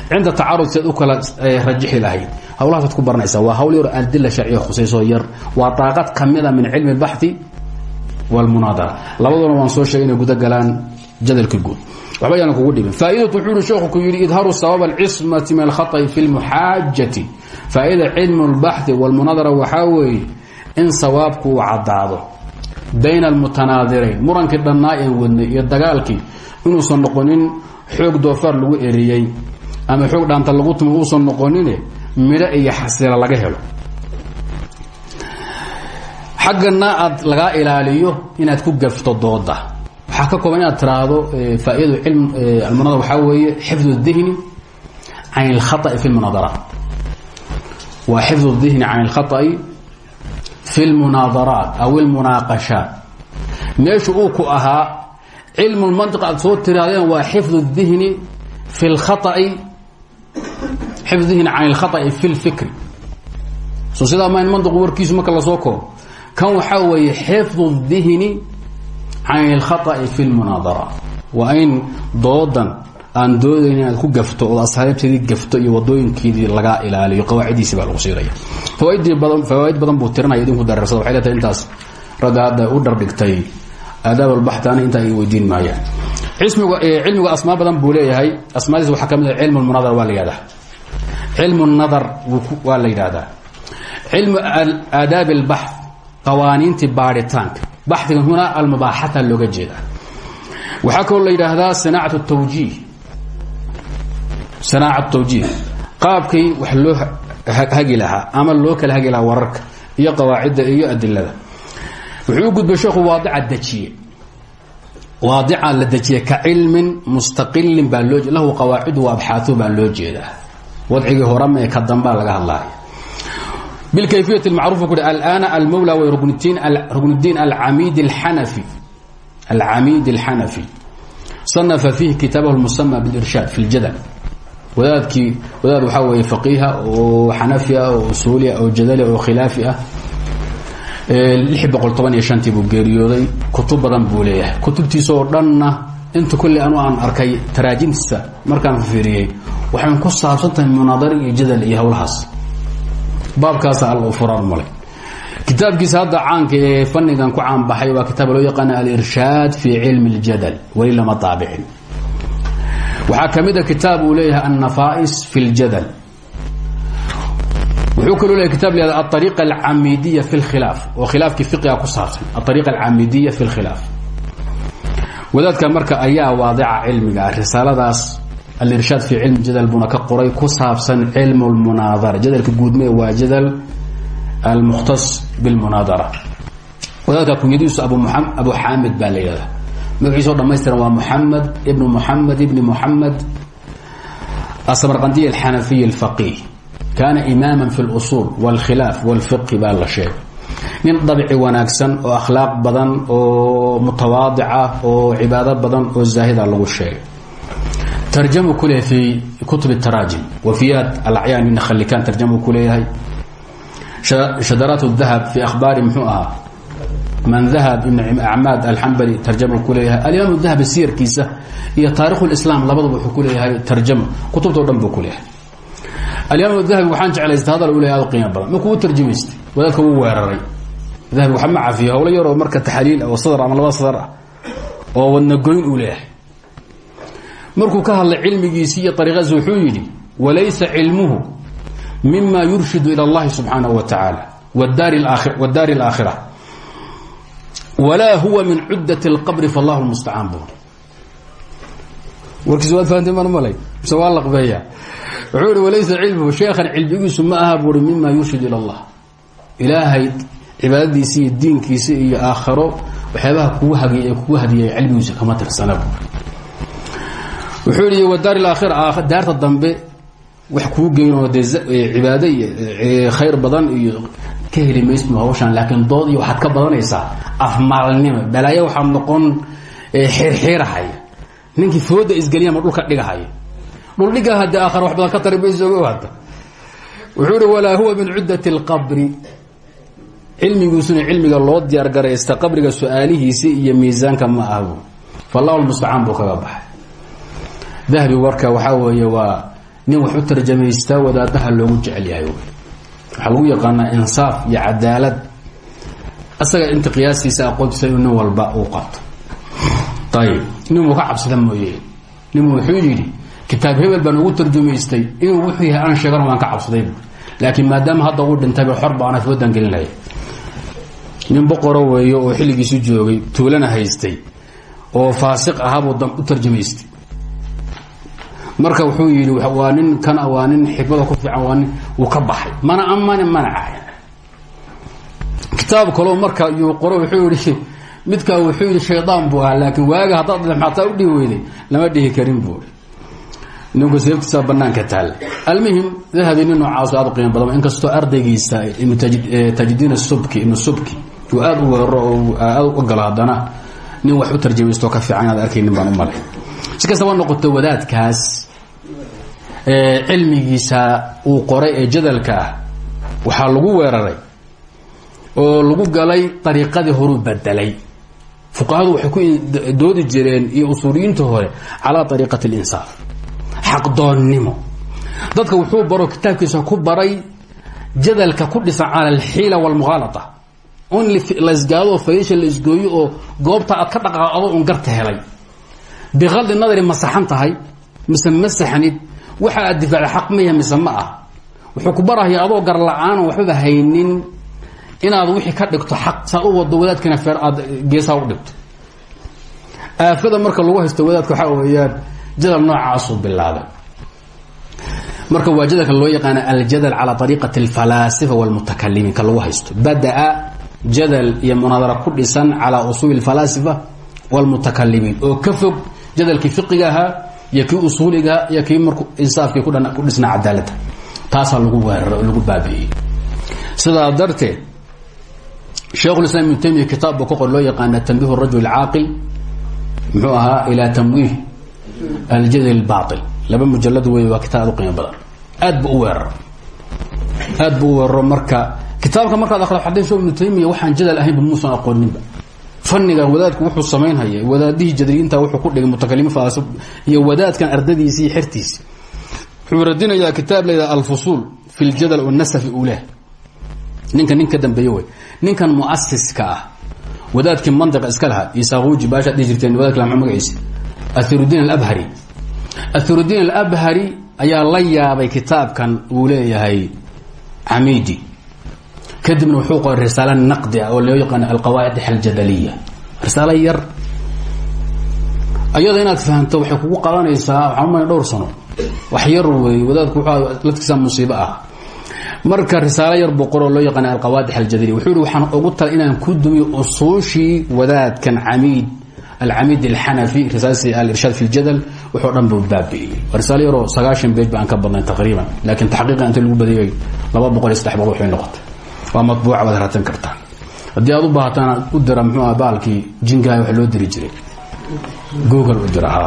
[SPEAKER 1] Cinda tacarud u kala rajixi lahayd. Hawlahaasaad ku baranaysaa waa hawl yar adila sharciya khusayso yar. Waa daaqad kamida min cilmi اbaxi wاlmunaadara labaduna waan soo sheegay inay guda galaan jadalka guud waxba yaanan kugu dhibin faaidatu wuxuu yihi sheekhu ku yidhi idhaaru sabab alcismati min alkhaطأi fi اlmuxaajati faaida cilmu اlbaxi wاlmunaadara waxaa weeye in sawaabku uu caddaado bayna almutanaadirayn murankii dhannaa een wadnay iyo dagaalkii inuusan noqonin xoog doofaar lagu eriyey ama xoog dhaanta lagu tuma uusan noqonine midho iyo xasila laga helo xaggana aad lagaa ilaaliyo inaad ku gafto dooda waxaa ka kooban inaad tiraahdo faaidadu cilm almunadara waxaa weeye xifdu الdihni can اlkhaطأi fi اlmunaadaraat waa xifdu الdihni can اlkhaطأi fi اlmunaadaraat aw اlmunaaqashaat meeshu uu ku ahaa cilmu lmantiq aad soo tirahdeen waa xifdu الdihni fi اlkhaطأi xifdu dihni can اlkhaطأi fi اlfikri so sidaa ma in mantiqu warkiisu marka lasoo koobo kan waxaa weeye xifdu الdihni can ilkhaطa'i fi lmunaadara waa in doodan aan doodayn inaad ku gafto ood asxaabteedii gafto iyo wadooyinkeedii laga ilaaliyo qawaacidiisi baa lagu siinaya fawaa'id badan buu tirinaya idinku dareersada waxay leetahay intaas ragga hadda u dhardhigtay aadaab albaxti ani intaa ay weydiin maayaan cilmigu asmaa badan buu leeyahay asmaadiis waxaa ka mid ah cilmu lmunadar waa la yidhahdaa cilmu nadar waa la yidhaahdaa cilmu aadaabi albaxth qawaaniintii baadhitaanka baxigan huna almubaaxata looga jeedaa waxaa kaloo la yidhaahdaa sanaacat tawjiih sanaacat tawjiih qaabkii wax loo hagi ama loo kala hagi wararka iyo qawaacidda iyo adilada. Wuxuu gudbay sheekhu waadica dejiye waadica la dejiye ka cilmin mustaqilin baa loo lahu qawaacidu wa abxaau baa loo jeedaa. Wadcigii horama ka dambaa laga hadlaaya bikayfiya macruuf u alana almowla w rukndiin alcamiid اlxanafi sanafa fiih kitaabah musama biirshaad fi ljadal wadaadkii wadaad waxaa weeye faqiiha oo xanafi ah oo usuulia oo jadali oo khilaafi ah tii buu geeriyooday kutub badan buu leeyahay kutubtiisa oo dhanna inta kulley anu aan arkay taraajimtiisa markaan fiiriyey waxayn ku saabsantahay munaadaro iyo jadal iyo howlahaas baabkaasa alla u furaan malay kitaabkiisa hadda caanka ee fannigan ku caanbaxay waa kitaab loo yaqaana alirshaad fi cilmi اljadal weli lama taabicin waxaa ka mida kitaab uu leeyahay annafais fi اljadal wuxuu kaloo leeyahy kitab la aariiqa alcamidiya fi اlkhilaaf oo khilaafkii fiqiga ku saabsan aariiqa alcamidiya fi اlkhilaaf wadaadka marka ayaa waadica cilmiga risaaladaas alirshaad fii cilmi jadal buuna ka qoray ku saabsan cilmu lmunaadara jadalka guudme waa jadal almukhtas bilmunaadara. Wadaadka kunyadiisu abu xaamid baa la yidhahdaa magaciisa o dhamaystiran waa moxamed ibnu moxamed ibni moxamed asamarqandiy alxanafiy alfaqih. Kaana imaama fi lusuul wاlkhilaaf wاlfiqhi baa la sheegay. Nin dabci wanaagsan oo akhlaaq badan oo mutawaadica oo cibaado badan oo zaahida lagu sheegay tarjamo kuleh fi kutub taraajim wafiyaat alacyan ibn khalikan tarjamo kuleeyahay shadaraat اdahab fi akhbaari mxuu ahaa man dahab ibn acmaad alxambali tarjamo kuleeyahay alimaam dahabi siyarkiisa iyo taarikhu islam labadaba wuxuu kuleeyahay tarjamo kutubtao dhan buu kuleeyahay alimaam dahabi waxaan jeclaysta hadal u leeyahay ad qiimo badan markuu u tarjumaysta wadaadka wuu weeraray dahabi waxma cafiyo hawlo yaroo marka taxliil oo sadr ama laba sadr ah oo wadnagoyn uu leeyahay markuu ka hadlay cilmigiisii iyo ariiqadiisa wuxuu yidhi walaysa cilmuhu mima yurshidu ilى اllahi subxaanaه wa tacaala wdaari اlaakhira walaa huwa min cudaة اlqbri faاllah mustacaan bu warkiis waad fahamtay mar malay mise waa laqbeeya wuxuu ihi walaysa cilmuhu sheekhan cilmigiisu ma aha buuri mima yurshidu ilى اllah ilaahay cibaadadiisa iyo diinkiisa iyo aakharo waxyaabaha kugu hagay ee kugu hadiyay cilmigiisa kama tirsana buuri wuxuu yihi wdaari اlaakhira daarta dambe wax kuu geynoo dee cibaado khayr badan iyo ka heli maysmu hawshaan laakiin dood iyo waxaad ka badanaysaa afmaalnimo balaayo waxaad noqon xirxirahaya ninkii fooda isgeliya ma dhulka dhigahaya dhul dhiga hadde aakhar wax badan ka tari mayso hadda. Wuxuu ihi huwa min cuddati اlqabri cilmiguusuna cilmiga loo diyaar garaysta qabriga su'aalihiisi iyo miisaanka ma ahbu fallahu lmustacaan buu kaga dahabi warka waxaa weeye waa nin wax u tarjamaystaa wadaadaha loogu jecel yahay waxaa lagu yaqaanaa insaaf iyo cadaalad. Asaga inta qiyaastiisa aqoontiisa nin walba uu qato ayib ninuu ka cabsada mooye. Ninuu wuxuu yidhi kitaab hebel baan ugu tarjumaystay inuu wuxuu yahay aan sheegana waan ka cabsaday laakiin maadaama hadda uu dhintayba xor baana foodan gelin lahay nin boqoro weeye oo xilligiisu joogay tuulana haystay oo faasiq ahaabuu u tarjumaystay marka wuxuu yidhi waa nin kan waa nin xikmada ku fiican waa nin wuu ka baxay. Mana amane mana caay kitaab kaloo marka yuu qoro wuxuu yihi midkaa wuxuu yidhi shaydaan buu ahaa laakiin waaga haddaad maxataa u dhihi weyday lama dhihi karin buu i ninku seeftiisa banaanka taal. Almuhim dahabi nin noocaas aad u qiimo badan inkastoo ardaygiisa tajidiin subki ibnu subki uu aada u weeraro oo aada u galo haddana nin wax u tarjamaystoo ka fiican inaad arkaynin baan u malay. Si kastaba noqoto wadaadkaas cilmigiisa uu qoray ee jadalka ah lagu weeraray oo lagu galay ariiqadii horuu bedelay fuqahadu waxay ku doodi jireen iyo usuuliyiinta hore calaa ariiqati اlinsaaf xaqdoonnimo. Dadka wuxuu baro kitaabkiisa ku baray jadalka ku dhisan cala alxiila wاlmukhaalata on laisgaado fayasha la isgooyo oo goobta aad ka dhaqaaqdo un garta helay. Biqaldi nadari ma saxan tahay mise ma saxnid waxa aad difaacda xaq miya mise ma ah. Wuxuu ku barahaya adoo gar la'aan haynin inaad wixii ka dhigto xaq saad u wado wadaadkina feer aad geesaa u dhigto aafada marka lagu haysto wadaadka waxaa weeyaan jadal noocaasuu bilaabay. Marka waa jadalka loo yaqaana aljadal calaa ariiqati alfalaasifa walmutakalimiin ka lagu haysto. Badaa jadal iyo munaadara ku dhisan calaa usuuli alfalaasifa walmutakalimiin oo ka fog jadalkii fiqiga iyo kii usuuligaha iyo kii marku insaafkii ku dhisnaa cadaaladda taasaa lagu weerara oo lagu baabi'iyey. Sidaa darteed sheekhulislaam ibnu taymiya kitaab buu ka qor loo yaqaana tanbiih rajul caaqil muxuu ahaa ilaa tamwiih aljadl baail laba mujalad wey waa kitaab aad badan. Aad bu u weerar. Aad bu weeraro marka kitaabka markaad akrido xadii sheekh ibnu taymiya waxaan jadal ahaynba muusan aqooninba fanniga wadaadku wuxuu samaynhaya wadaadihii jadriyiinta wuxuu ku dhigay mutakalimo faasib iyo wadaadkan ardadiisi iyo xertiisi wuxuu radinayaa kitaab layidhaha alfusuul fi ljadal wanasafi ulah ninka nin ka dambeeye wey ninkan muasiska ah. Wadaadkii mantiqa iska lahaa. Isaaquuji baashaad dhihi jirteen wadadka lama magaciisa athirudiin ayaa la yaabay kitaabkan uu leeyahay camidi kadibna wuxuu qoray risaalo naqdi ah oo loo yaqaano alqawaacid aljadaliya risaalo yar. Ayada inaad fahamto waxay kugu qadanaysaa waxaa umana dhowr sano. Wax yar wey wadaadku laftiisa musiibo ah. Marka risaalo yar buu qoroo loo yaqaana alqawaadix aljadaliya wuxuu yihi waxaan ugu tala inaan ku dumiyo usuushii wadaadkan camiid alcamiid alxanafi risaalasi alirshaad fi ljadal wuxuu dhan buu baabi'iyey. Risaalo yaroo sagaashan beej ba aan ka badnayn taqriiban laakiin waa matbuuca waad raadsan kartaa. Haddii aad u baahataan u dira muxuu baalkii jingaha wax loo diri jiray. Google u dira ha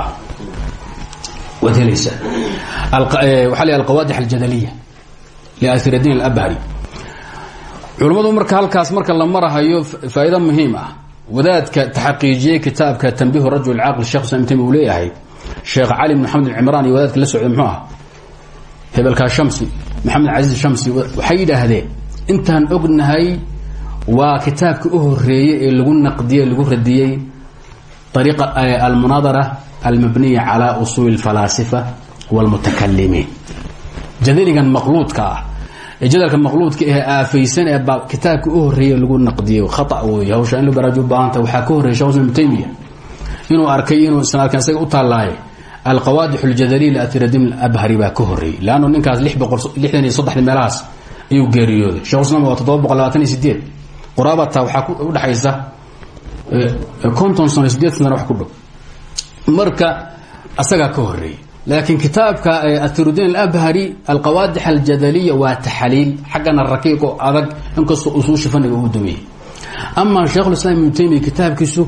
[SPEAKER 1] waad helaysaa. Waxaa la alqawaadix aljadaliya liasiradin alabhari. Culummadu marka halkaas marka la marahayo faa'iido muhiim ah. Wadaadka taxaqiijiyey kitaabka tanbiihu rajul caaqil shekh islam taymi uu leeyahay. Sheekh cali bn maxamed cimraan iyo wadaadka la socda muxuu ah hebelkaa shamsi maxamed casiis shamsi waxay yidhaahdeen intaan ognahay waa kitaabka u horeeyey ee lagu naqdiyey lagu radiyey ariiqa almunaadara almabniya calaa usuuli alfalaasifa walmutakalimiin jadaligan maqluudka ah ee jadalka maqluudka ah ee aafaysan ee baa kitaabka u horeeyey lagu naqdiyey khata wey hawsha in la garaajo u baahanta waxaa ka horreya shekh islam taymiya. Inuu arkay inuu sanadkan isaga u taallaaye alqawaadix aljadaliya liatiradin abhari baa ka horeeyey leannu ninkaas lixdan iyo soddexda meelahaas ayuu geeriyooday shekh islam waa toddoba boqol labaatan iyo sideed. Quraabata waxaa u dhexaysa konton sano sideed sana wax ku dhow. Marka asagaa ka horeeyey laakiin kitaabka athirudiin alabhari alqawaadix aljadaliya waa taxaliil xaggana rakiiq oo adag inkastoo usuusha faniga uu dumiyey ama sheikhulislaam ibnu taymiya kitaabkiisu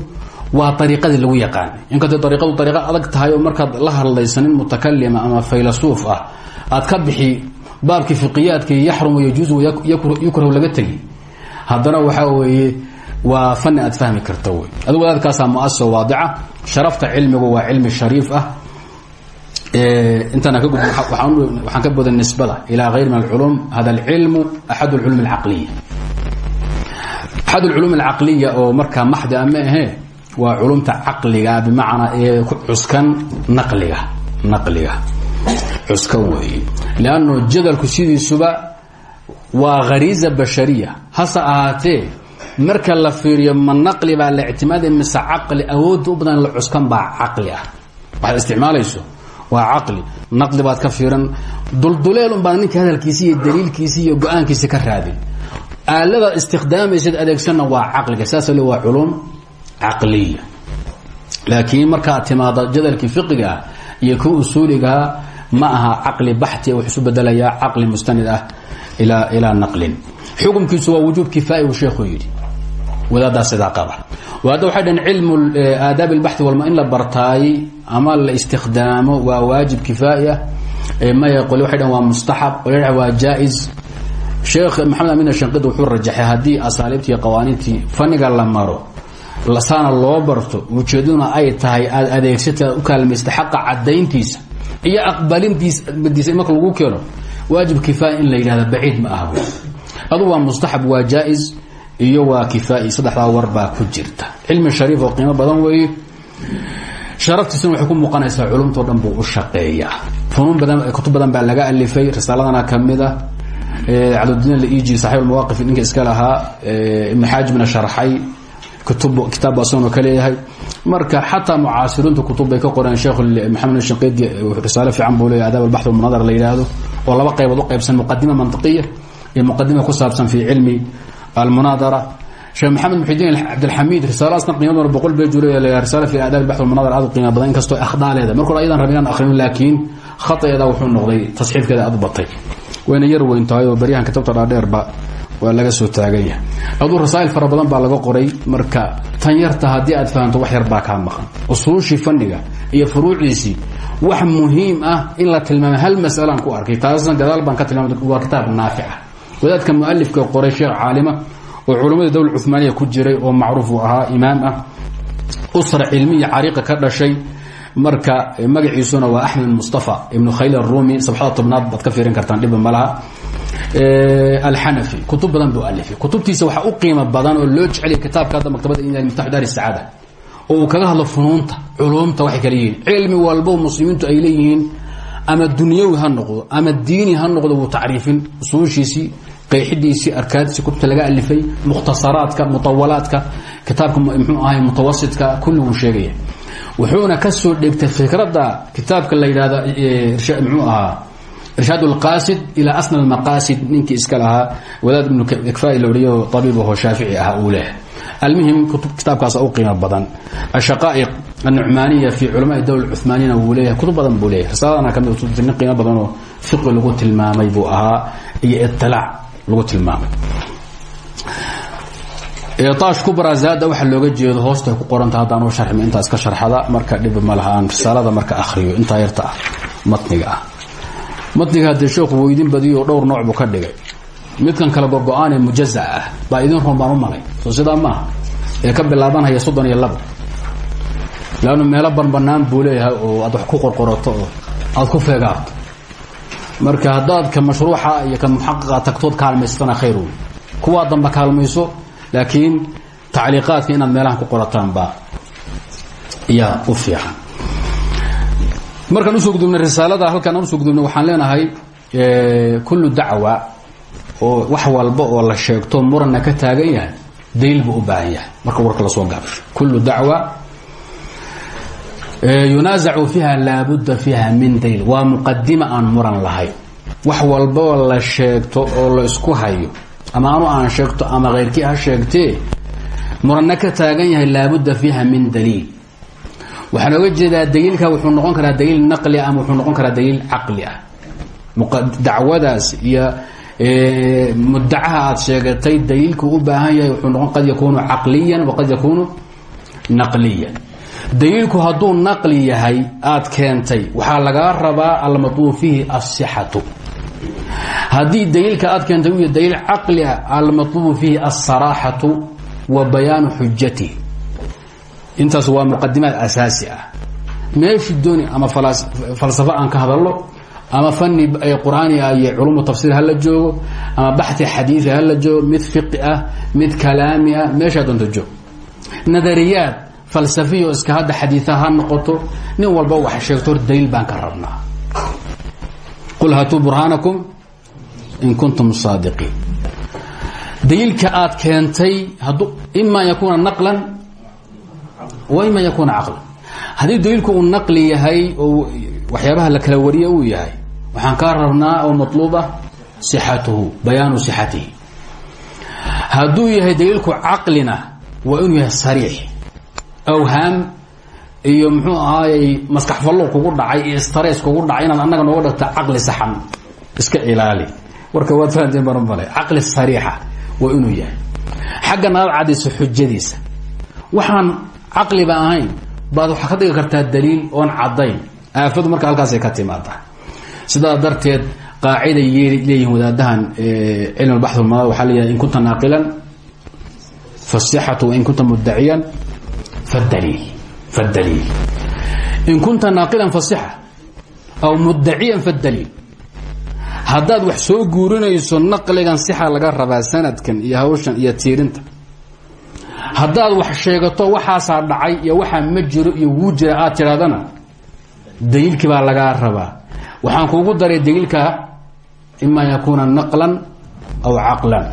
[SPEAKER 1] waa ariiqadii lagu yaqaanay. Inkastay ariiqadu ariiqo adag tahay oo la hadlaysanin mutakalima ama faylasuuf ah aad ka bixi baabkii fiqiyaadkii yaxrumu yajuusu yukrahu laga tegay haddana waxaa weeye waa fani aad fahmi karta wey adu wadaadkaasaa muaso waadica. Sharafta cilmigu waa cilmi shariif ah. Intaan waxaan ka boda nisbada. Ilaa hayr min alculum hada alcilmu axad lculum alcaqliya. Axad lculum alcaqliya oo markaa maxdi ma ahee waa culumta caqliga bimacnaa ee ku cuskan naqliga naqliga cuska weeye leanno jadalku sidiisuba waa khariiza bashariya. Hase ahaatee marka la fiiriyo ma naqli baa la ictimaaday mise caqli awoodda u badan la cuskan baa caqli ah. Waxaad isticmaalayso? Waa caqli. Naqli baad ka fiiran. Dulduleel unbaad ninka hadalkiisi iyo iyo go'aankiisi ka raadin. Aalada istikdaamaysaed adeegsanna waa caqliga saasa le waa culum caqliya. Laakiin markaad timaado jadalkii fiqiga ah iyo kii usuuligaha ma aha caqli baxti wax isu bedelayaa caqli mustanid ah ilaa ilaa naqlin. Xukumkiisu waa wujuub kifaaya uu sheekhu yidhi. Wadaaddaa sidaa qaba. Hadda waxay dhaheen cilmu aadaab اlbaxi walma in la bartaay ama la istikdaamo waa waajib kifaaya maya qole waxay dhaheen waa mustaxab qole waa jaa-is sheekh maxamed amin wuxuu rajaxay haddii asaaliibtii iyo faniga la maro lasaana loo barto ujeedaduna ay tahay adeegsata u kaalmaysta xaqa cadayntiisa iyo aqbalintiisdiisa marka lagu keeno waajib kifaaya in la yidhahda baciid ma aha adu waa mustaxab waa jaa-is iyo waa kifaai saddexdaa war baa ku jirta. Cilmi shariif oo qiimo badan weeye sharaftiisuna waxay ku muuqanaysaa culumtao dhan buu u shaqeeyaa funuun badan kutub badan baa laga alifay risaaladana ka mid a cabdudin laiji saxib almawaqif ninka iska lahaa ibn xaajibna sharxay kutub kitaab asagoo ka leeyahay. Marka xataa mucaasiriintu kutub bay ka qoreen. Sheekh maxamed shanqidi risaale fiican buu leeyahy adaab albaxth walmunadar la yidhaahdo oo laba qaybood u qaybsan muqadima mantiqiya iyo muqadima ku saabsan fi cilmi almunaadara sheekh maxamed muxidiin cabdilxamiid risaaladaasna qiimo badan boqol bee jure risaale fi adaab albaxth walmunadar aad u qiimo badan. Inkastoo akhdaaleeda marka hore ayadan rabin inaan akhrino laakiin khataeeda wuxuu noqday tasxiifkeeda aad u batay. Wayna yar weyn tahay oo baryahan kitabta dhaadheerba waa laga soo taagan yahay. Aduu rasaa'il fara badan baa laga qoray marka tan yarta haddii aad fahamto wax yar baa kaa maqan. Usuushii fanniga iyo furuuciisii wax muhiim ah in la tilmaamay hal mas'alaan ku arkay taasna gadaal baan ka tilmaamay waa kitaab naafica wadaadka mualifka qoray caalima oo culummada dowla cumaaniya ku jiray oo macruuf uu ahaa imaam ah usra cilmiya cariiqa ka dhashay marka magaciisuna waa axmed mustafa ibnu khayl arumi sabxada tobnaad baad ka fiirin kartaan dhiba malaha alxanafi kutub badan buu alifay. Kutubtiisa waxaa u qiimo badan oo loo jeceliya kitaabka hadda maktabada in miftaxu daar sacaada oo uu kaga hadlo funuunta culumta waxay kala yihiin. Cilmi walbo muslimiintu ay leeyihiin ama dunyawi ha noqdo ama diini ha noqdo wuu tacriifin. Usuushiisii qeyxidiisii arkaadiisii kutubta laga alifay mukhtasaraadka mutawalaadka kitaabka mxuu ahay mutawasitka kulli wuu sheegaya wuxuuna ka soo dhegtay fikradda kitaabka la yidhahda mxuu ahaa irshaad اlqaasid ilaa asna اlmaqaasid ninkii iska lahaa wadaad ibnu ikfai la odhiyo abiib aho shaafici ah uu leh almuhim kitaabkaas u qiimo badan ashaqaa'iq annucmaaniya fi culamaai dowla cumaaniyana wuu leeyahay kutub badan buu leeyahay risaaladana ka mid nin qiimo badan oo fiqi lagu tilmaamay buu ahaa iyo iطilaac lagu tilmaamay taash kubra zaada waxa looga jeedo hoostay ku qoranta haddaan u sharxima intaa iska sharxada. Marka dhib ma laha aan risaalada marka akhriyo. Intaa yarta ah matniga ah. Matniga haddee sheekhu weydin badiyo dhowr nooc buu ka dhigay. Midkan kale gogo-aan ee mujaza ah. Baa idin baan u malay. Soo sidaa maaha ee ka bilaabanhaya soddon iyo labo. Leannu meelo banbanaan buu oo aad wax ku qorqorato oo ku feegaato. Marka haddaad ka mashruuxa iyo ka muxaqiqa tagtood kaalmaysatana khayr wey kuwaa laakiin tacliiqaadka inaad meelahan ku qorataan baa yaa u fiican. Markaan u soo gudubnay risaalada halkaan aan u soo gudubnay waxaan leenahay kullu dacwa oo wax walba oo la sheegto muranna ka taagan yahay daliil buu u baahan yahay. Marka warka la soo gaabsho kullu dacwa yunaazacu fiiha laabudda fiiha min daliil. Waa muqadima aan muran lahayn wax walboo la sheegto oo la isku hayo ama anu aan sheegto ama keyrkii ha sheegtee muranna ka taagan yahay laabudda fiiha min daliil. Waxaan oga jeedaa daliilka wuxuu noqon karaa daliil naqli ama wuxuu noqon karaa daliil caqli ah. Dacwadaas iyo mudacaha aad sheegatay daliilku u baahan yahay wuxuu noqon qad yakuunu caqliyan waqad yakuunu naqliyan. Daliilku hadduu naqli yahay aad keentay waxaa lagaa rabaa almatluub fiihi asixatu haddii daliilka aad keentay uu yahay daliil caqli ah almatluubu fiihi alsaraaxatu wa bayaanu xujatihi intaas waa muqadimaad asaasi ah. Meeshii dooni ama falsafo aan ka hadallo ama fani qur'aani ah iyo culumu tafsiir hala joogo ama baxi xadiidi hala joogo mid fiqi ah mid kalaami ah meeshaa doonto joog. Nadariyaad falsafiyo iska hadda xadiia ha noqoto nin walba wax sheegto hor daliil baan ka rabnaa. Qul hatuu burhaanakum in kuntum saadiqiin. Daliilka aad keentay ima an yakuuna naqlan wa ima an yakuuna caqlan. Haddii uu naqli yahay oo waxyaabaha la kala wariya uu yahay waxaan kaa rabnaa oo matluub ah sixatuhu bayaanu sixatihi. Yahay daliilku caqlina waa inuu yahay sariix awhaam iyo muxuu ahaayey maskax fallow kugu dhacay iyo stress kugu dhacay inaad annaga nooga dhigto caqli saxan iska ilaali warka waad fahanteen baran bale caqli sariixa waa inuu yahay. Xaggana aad cadayso xujadiisa. Waxaan caqliba ahayn baad waxaa ka dhigi kartaa daliil oon caddayn. Aafadu marka halkaasay ka timaadaa. Sidaa darteed qaaciday leeyihiin wadaadahan cilm baxu mada waxaa leeyahay in kunta naaqilan fasixatu wain kunta muddaciyan fadaliil fadaliil in kunta naaqilan fasixa aw muddaciyan fadaliil haddaad wax soo guurinayso naqligan sixa laga rabaa sanadkan iyo hawshan iyo tiirinta. Haddaad wax sheegato waxaasaa dhacay iyo waxaa ma jiro iyo wuu jira aad tidhahdana baa lagaa rabaa. Waxaan kuugu daray daliilka ima yakuuna naqlan aw caqlan.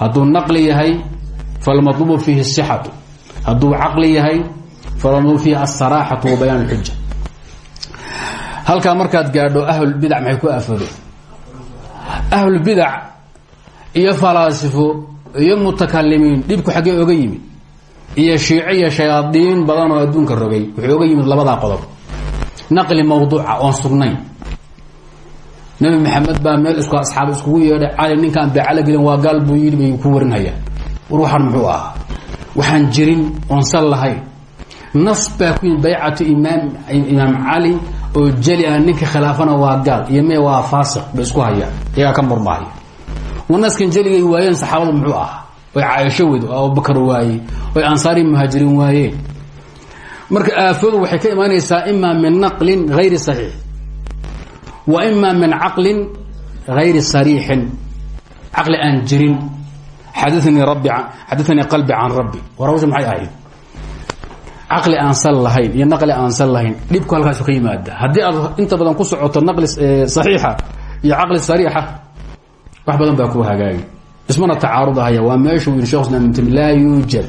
[SPEAKER 1] Hadduu naqli yahay falmatlubu fiihi sixatu. Hadduu caqli yahay falmatlubu fiihi asaraaxatu wa bayaan xuja halkaa markaad gaadho ahlulbidac maxay ku afado ahlulbidac iyo falaasifo iyo mutakalimiin dhibku xaggee oga yimid iyo shiico iyo shayaadiin badan oo adduunka rogay wuxuu oga yimid labadaa qodob naqli mawduuca oon sugnayn nabi maxamed baa meel isku asxaab iskugu yeedhay cali ninkaan beecala gelin waa gaal buu yidhi bay ku warinhayaan war waxaan muxuu ahaa waxaan jirin oon sal lahayn nas baa ku yimid imaam imaam cali oo jeli ah ninka khilaafana waa gaal iyo me waa faasiq bay isku hayaan iyagaa ka murmaaya wa naskan jeligay waayeen saxaabadu muxuu ahaa oy caaisho weyd oo abubakar waayey oy ansaari muhaajiriin waayeen. Marka aafadu waxay ka imaanaysaa ima min naqlin hayri saxiix wa ima min caqlin hayri sariixin caqli aan jirin. Xadaanii rabbi xadaanii qalbi can rabbi. War hawsha maxay ahayd caqli aan sal lahayn iyo naqli aan sal lahayn dhibku halkaasu ka yimaada. Haddii aad inta badan ku socoto naqli saxiixa iyo caqli sariixa wax badan baa ku hagaagi. Ismana tacaarudahaya waa meeshuu yidhi shekh islam taymiya laa yuujad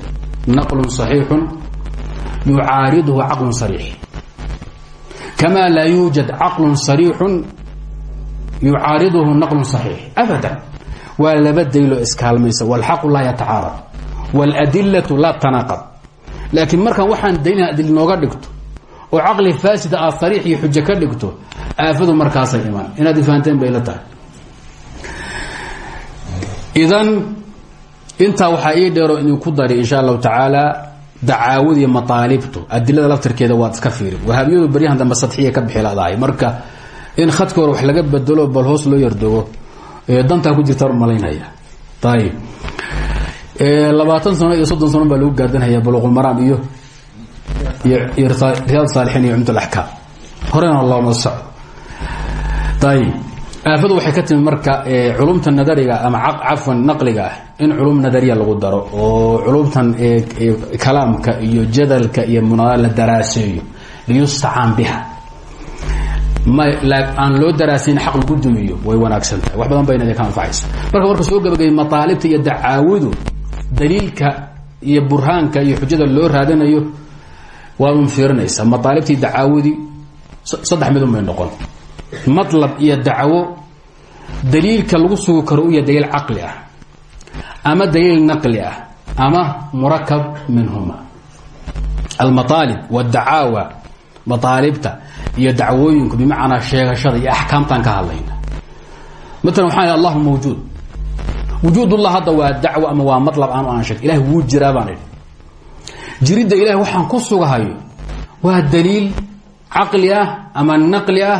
[SPEAKER 1] naqlun saxiixun yucaariduhu caqlun sariix. Kama laa yuujad caqlun sariixun yucaariduhu naqlun saxiix. Abadan. Waa laba dayloo iskaalmaysa. Walxaqu laa yatacaarad. Waladilatu laa tanaaqad laakiin markaan waxaan daynaa adil nooga dhigto oo caqli faasida aad sariix iyo xujo ka dhigto aafadu markaasay imaan inaad ifahanteen bay la tahay. Idan intaa waxaa ii dheero idinku dari insha allahu tacaala dacaawad iyo mataalibtu. Adilada laftirkeeda waad iska fiiri. Wahaabiyadu baryahan dambe sadxiya ka bixi ladahay marka in khadka wax laga bedelo bal hoos loo yardogo dantaa ku jirta malaynaya ayib labaatan sano iyo soddon sano baa lagu gaardanhaya buluqulmaraam iyo iyo riyaad saalixiin iyo cumd alaxkaam horena looma soco ayib aafadu waxay ka timid marka culumta nadariga ama cafwan naqliga ah in culum nadariya lagu daro oo culumtan kalaamka iyo jadalka iyo munaa la daraaseeyo liyustacaan biha. Aan loo daraasayn xaq lagu dumiyo way wanaagsan tahay. Wax badan bayna ka anfacaysa. Marka warka soo gabagayay mataalibta iyo dacaawadu daliilka iyo burhaanka iyo xujada loo raadinayo waad un fiirinaysaa mataalibtii dacaawadii saddex midun bay noqon. Matlab iyo dacwo daliilka lagu sugi karo u daliil caqli ah ama daliil naqli ah ama murakab minhuma. Almaaalib wاdacaawa mataalibta iyo dacwooyinku bimacnaa sheegashada iyo axkaamtaan ka hadlayna. Maalan waxaan allahu mawjuud wujuudullah hadda waa dacwo ama waa matlab aan aan sheeg ilahay wuu jiraa baan idhi. Jiridda ilahay waxaan ku sugahayo waa daliil caqli ah ama naqli ah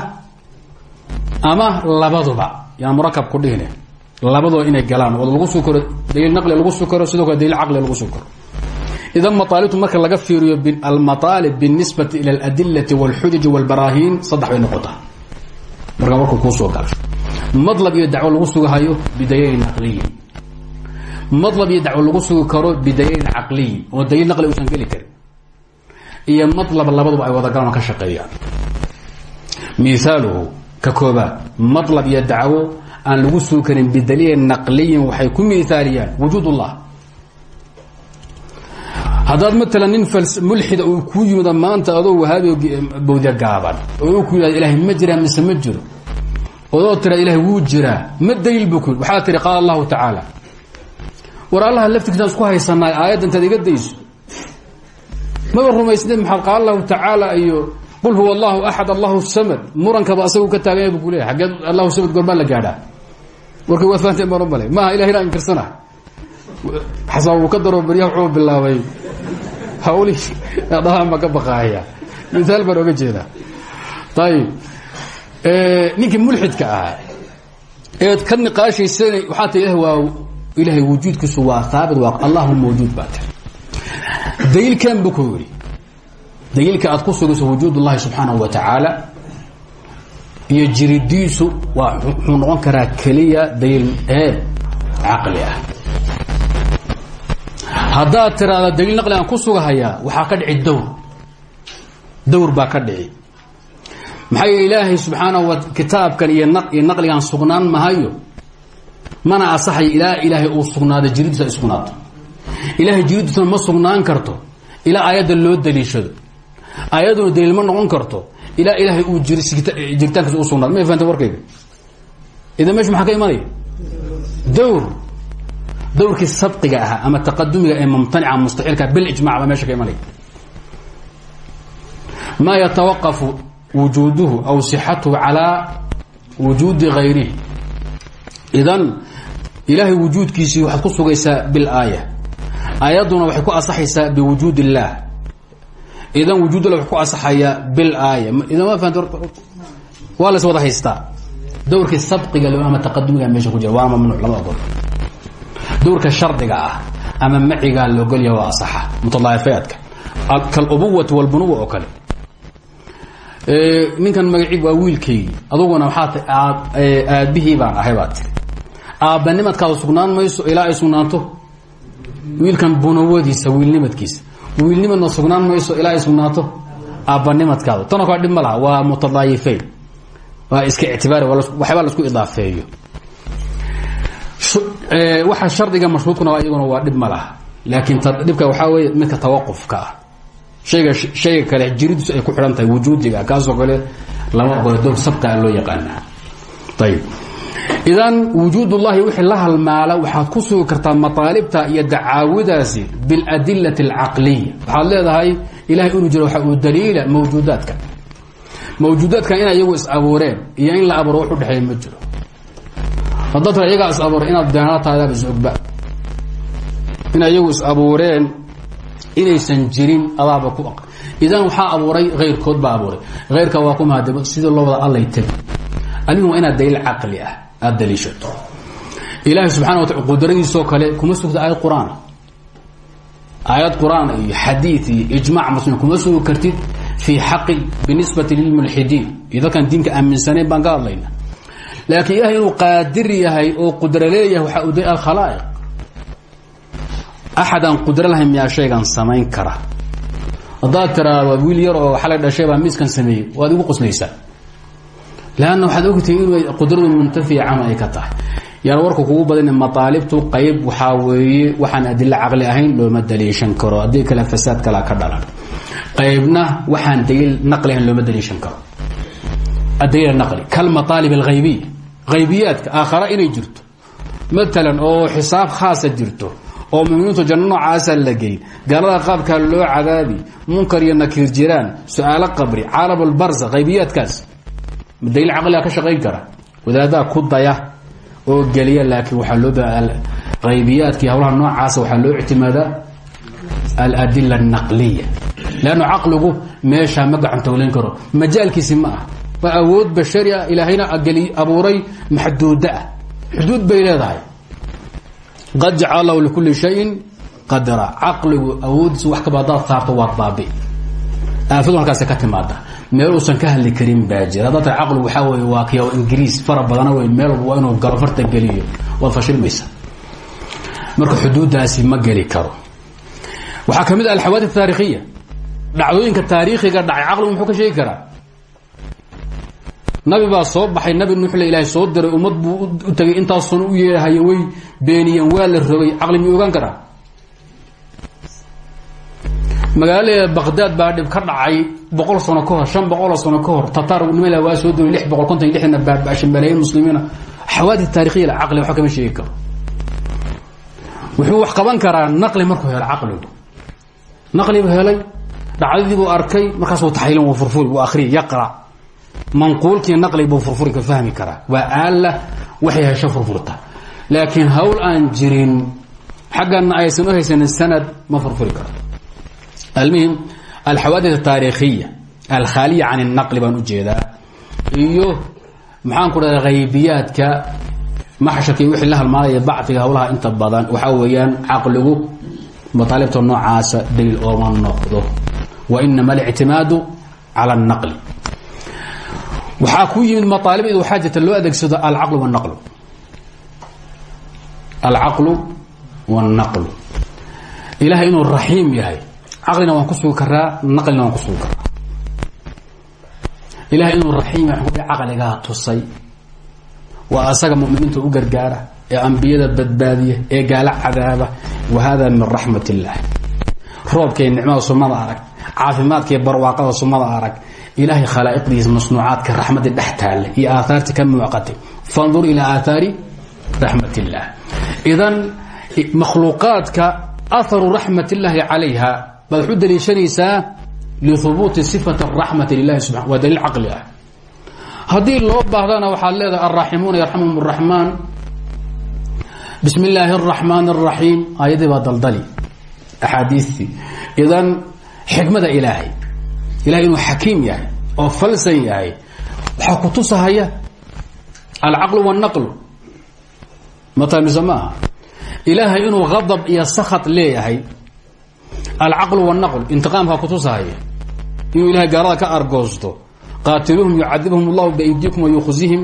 [SPEAKER 1] ama labaduba. Yaan murakab ku dhihine labaduba inay galaan oo lagu karo daliil naqli lagu karo sidoo kale daliil caqli lagu karo idan maaalibtu marka laga fiiriyo almaaalib binisbati ila aladilati wاlxujaji wاlbaraahiin saddex bay noqotaa. Markaa markuu kuusoo galo madlab iyo dacwo lagu sugahayo bidaliilin naqliyin. Madlab iyo dacwo lagu sugi karo bidaliilin caqliyin oo daliil naqli uusan geli karin. Iyo madlab labaduba ay wada galaan oo ka shaqeeyaan. Miaaluhu ka koobaad madlab iyo dacwo aan lagu sugi karin bidaliilin naqliyin waxay ku miaaliyaan wujuud ullah yimid maanta adoo wahaabi bawdya gaaban oo ku yidhahdo ilahay ma jiraa mise ma jiro odoo tira ilahay wuu jiraa ma daliil buu ku waxaa tihi qaala allahu war allaha laftigiisaan isku haysanaay aayadda iga dayso. Maba rumaysneed maxaad qaala allahu tacaala iyo qul huwa allahu axad allahu samad. Murankaba ka taaganya bu ku leeyahy xaggeed allahu samad goormaa la gaadhaa. Warkay waad fahanteen baan u malay. Maaha inkirsana xasaab uu ka daro baryaha wuxuu bilaabay. Hawli dhahaan baan ka baqaahaya miaal baan oga jeedaa ninkii mulxidka ahaa. Eed ka niqaashaysan waxaa ilahay waa ilaahay wujuudkiisu waa haabit waa allahu mawjuud baa tiri. Daliilkan bu ku yidhi daliilka aad ku sugayso wujuud wa tacaala iyo jiridiisu waa noqon karaa keliya daliil ee caqli ah. Haddaad tiraahda daliil naqli ku sugahayaa waxaa ka dhici dowr. Dowr baa ka dhici maxaa yeele ilaahay subxaanahu wa kitaabkan iyo iyo naqligan sugnaan mahayo? Mana asaxayo ilaa ilaahay uu sugnaado jiridiisa ay sugnaato ilaahay ma sugnaan karto ilaa aayadda loo daliishado aayadduna daliil ma noqon karto ilaa ilaahay uu jiritaankiisa u sugnaado. Ma fahanta warkayga? Idan meesha maxaa ka imanaya? Dowr. Dowrkii sabqiga ahaa ama taqadumiga ee mumtanica mustaxiilka bilijmac baa meesha ka imanaya. Maa yatawaqafu wujuuduhu aw sixatuhu calaa wujuudi hayrihi idan ilaahay wujuudkiisii waxaad ku sugaysaa bilaaya aayadduna waxay ku asaxaysaa biwujuud illaah idan wujuudla wax ku asaxayaa bilaaya idan waa fahamta waa la is wada haystaa? Dowrkii sabqiga ama taqadumiga meesha ku jira waa mamnuuc lama ogolo dowrka shardiga ah ama macigaa la ogolya waa asaxa mutadaaifeedka kalubuwati walbunuwa oo kale ninkan magaciib waa wiilkaygii aduguna waxaa aabihii baan ahay baa tiri. Aabbanimadkaada sugnaan mayso ilaa ay wiilkan bunawadiisa wiilnimadkiisa. Wiilnimadna sugnaan mayso ilaa ay sugnaato? Aabbanimadkaada tana kaa dhib waa mutadaayifeyn waa iska ictibaari waxyaabaa la isku idaafeeyo. Waxa shardiga mashruudkuna waa dhib laakiin dhibka waxaa weeye midka tawaqufka ah shayga shayga kale jiridiisu ay ku xidhan tahay wujuudiga kaasoo kale lama dowr sabtaa loo yaqaanaa. Ayib idan wujuud ullahi wixii la halmaala waxaad ku sugi kartaa mataalibta iyo dacaawidaasi biاladilati اlcaqliya waxaad leedahay ilahay inuu jiro waxa uu daliila mawjuudaadka. Mawjuudaadkan inay is abuureen iyo in la abuuro wax u ma jiro. Haddaad tira is abuuray inaad beenala tahaydaaba is-ogba inay is abuureen inaysan jirin adaaba ku idan waxaa abuuray hayrkood baa abuuray. Hayrka waa ku mahadabo sidii loo wada allay tegi adigu waa inaad daliil caqli ah aada daliishato. Ilaahay subxana wa taala qudradiisoo kale kuma sugta aayad qur'aan. Aayad qur'aan iyo xadiid iyo ijmac muslim kuma sugi kartid fii xaqi binisbati lilmulxidiin iyo dadkaan diinka aaminsanayn baan ka hadlayna. Laakiin ilahay inuu qaadir yahay oo qudro leeyahay waxaa u day axadaan qudro lahayn miyaa shaygan samayn kara haddaad tiraado wiil yar oo xalay dhashay baa miiskan sameeyey waad igu qoslaysaa leanna waxaad ogtahay inuu qudradu muntafiya cama ay ka tahay kugu badan mataalibtu qayb waxaa weeye waxaan adilo caqli ahayn looma daliishan karo haddii kale fasaad kalaa ka dhalan qaybna waxaan daliil naqli ahayn looma daliishan karo adaliil naqli kalmataalib alghaybiya haybiyaadka aakhara inay jirto matalan oo xisaab khaasa jirto oo muminiintu janno noocaasa la geyn gaalada qaabkaa loo cadaabi munkar iyo nakiir jiraan su'aalo qabri caalam albarsa haybiyaadkaas daliil caqliga ka shaqayn kara. Wadaadaha ku daya oo geliya laakiin waxaa loo haybiyaadkii hawlaha noocaasa waxaa loo ictimaadaa aladila anaqliya leannu caqligu meeshaa ma gacantowlayn karo. Majaalkiisi ma ah awood bashari ah ilaahayna geli abuuray maxduuda ah. Xuduud bay leedahay qad jacala allahu likulli shayin qadra caqligu awoodiisa wax kaba hadaad saarto waad baabi. Aafadu halkaasi ka timaada meel uusan ka hadli karin baa jira. Haddaad tahay caqligu waxaa weeye waa kiya ingiriis fara badana wey meel waa inuu galo farta geliyo. Waad fashilmaysa marka xuduuddaasi ma geli karo. Waxaa ka mid ah alxawaadis taarikhiya dhacdooyinka taariikhiga dhacay caqligu muxuu ka sheegi karaa nabi baa soo baxay. Nabi nuuxle ilaahay soo diray. Ummad buu u tegay. Intaasun u yeehayo way beeniyeen waa la rogay caqli miyuu ogaan karaa? Magaalada baqdaad baa dhib ka dhacay. Boqol sano ka hor shan boqoloo sano ka hor tatar nimala waa soo diray. Lix boqol konton iyo lixna baabashay malaayiin muslimiina. Xawaadis taarikhiya caqli waxba kama sheegi wuxuu wax qaban karaa naqli markuu helo caqligu. Naqli buu helay. Dhacdadii buu arkay. Markaasuu taxliilin wuu furfuri wuu akhriya yaqra manquulkii naqli buu furfurinka fahmi karaa. Waa aalla waxay hesho furfurta. Laakiin hawl aan jirin xaggana aysan u haysanin sanad ma furfuri karto almuhim alxawaadid ataariikhiya alkhaaliya can اnaqli baan u jeedaa iyo maxaan ku dhahda haybiyaadka maxsharka iyo wixii la halmaanaya bacfiga hawlaha inta badan. Waxaa weeyaan caqligu mataalibta noocaasa waxaa ku yimid maaalib idu xaajata loo adeegsado alcalu wanaqlu alcaqlu wاnnaqlu ilahay inuu raxiim yahay. Caqlina waan ku sugi karaa naqlina waan ku sugi karaa ilahay inuu raxiim yahay caqligaa tusay. Waa asaga muminiinta u gargaara ee ambiyada badbaadiya ee gaala cadaaba. Wa hada min raxmat اllah roobkay nicmada sumada arag caafimaadkaiyo barwaaqada sumada arag ilaahay khalaa'iqdiisa masnuucaadka raxmadda dhex taalla iyo aaaarta ka muuqatay fandur ilaa aahaari raxmat illaah idan makhluuqaadka aharu raxmat illaahi calayha baad waxu daliishanaysaa lihubuuti sifati araxmati lilahi suba waa daliil caqli ah. Haddii loo baahdana waxaad leedahay alraaximuuna yarxamhum raxmaan bismi illaahi araxmaan araxiim aayadii baa daldali axaadiistii. Idan xikmada ilaahay ilahay inuu xakiim yahay oo falsan yahay waxaa ku tusahaya alcaqlu wاlnaqlu matmise maaha ilaahay inuu adab iyo sakad leeyahay alcaqlu wاlnaql intiqaamkaa kutusahaya inuu ilahay gaalada ka argoosto qaatiluuhum yucadibhum اllahu biaydiikum wayukhzihim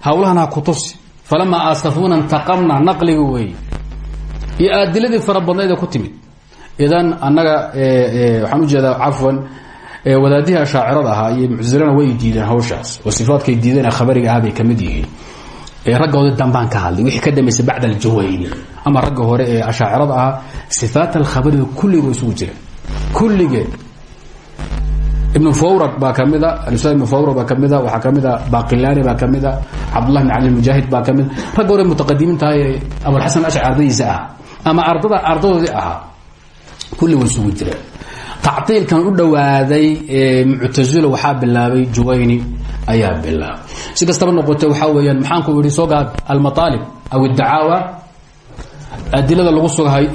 [SPEAKER 1] hawlahan ha kutusi falamaa asafuuna intaqamna naqliga weeye iyo aadiladii fara badnaydee ku timid idan annaga waxaan u jeedaa cafwan wadaadihii ashaacirada ahaa iyo mucsilana way diideen hawshaas oo sifaadkay diideen khabariga ah bay ka mid yihiin. Raggoodii dambaan ka hadlay wixii ka dambaysay bacd aljawayni ama ragga hore ee ashaacirada ahaa sifaat alkhabariga kulliga isugu jira kulligeed ibnu fawrad baa kamida alustaad ibnu fawrad baa kamida waxaa kamida baqilani baa kamida cabdullah bin cali mujaahid baa ka mid ragga hore mutaqadimiintaha ee abulxasan ashcari ardadiisa ah ama ardada ardadoodii ahaa kulli way isugu jireen tactiilkan u dhowaaday muctazilo waxaa bilaabay juwayni ayaa bilaabay. Si kastaba noqotay waxaa weeyaan maxaanku idhi soo gaab almaaalib aw iddacaawa adilada lagu sugahay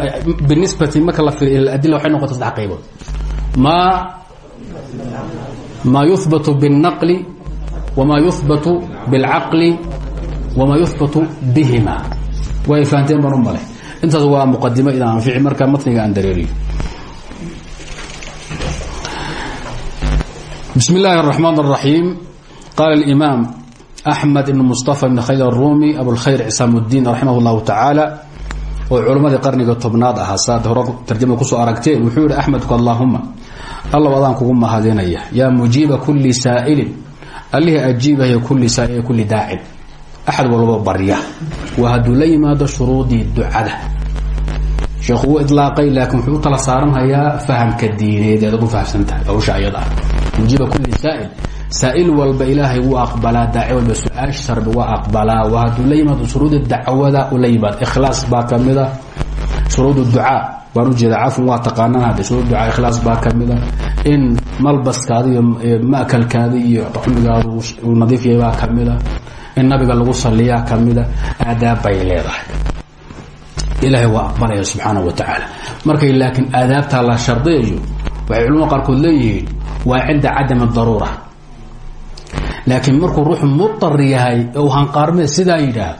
[SPEAKER 1] binisbati marka la firiyo ila waxay noqota saddex qaybood. Ma ma yuhbatu biاlnaqli wama yuhbatu biاlcaqli wama yuhbatu bihima. Way fahanteen baan u malay. Intaas waa muqadimo idaan anfici marka matniga aan dareeriyo بسم الله الرحمن الرحيم قال الإمام أحمد بن مصطفى بن khayr الرومي أبوالkhayر cساam الدين رaحimه الله taعaaلى oo culammadii qarniga tobnaad ahaa saad hore tarjama kusoo aragteen wuxuu yihi أxmedku allahuma alla adaan kugu mahadinaya yaa mujiiba kuli saa'ilin allihii ajiibaya kuli saa'il kuli daacin axad walba barya waa hadduu la yimaado shuruudii ducada sheekhu wuu ilaaqay laakiin wuxuu u tala saaranhayaa fahamka diineed eed ad u fahamsantahay hawsha ayada ah mujiiba kuli saa'il saa'il walba ilaahay wuu aqbalaa daaci walba su'aashiisa rabbi waa aqbalaa waa hadduu la yimaado shuruudi dacwada u la yimaado ikhlaas baa kamida shuruud ducaa baan ujeeda cafwan waa taqaanaan hadde shuruud ducaa ikhlaas baa kamida in malbaskaada iyo ma'kalkaada iyo xumligaada uu nadiif yahay baa kamida in nabiga lagu saliyaa kamida aadaab bay leedahay ilaahay waa aqbalaya subxaana wa tacaala markay laakiin aadaabtaa la shardiyayo waxay culamada qaarkood leeyihiin waa cinda cadam daruura. Laakiin markuu ruuxu mutar yahay u hanqaarme sidaa yidhaah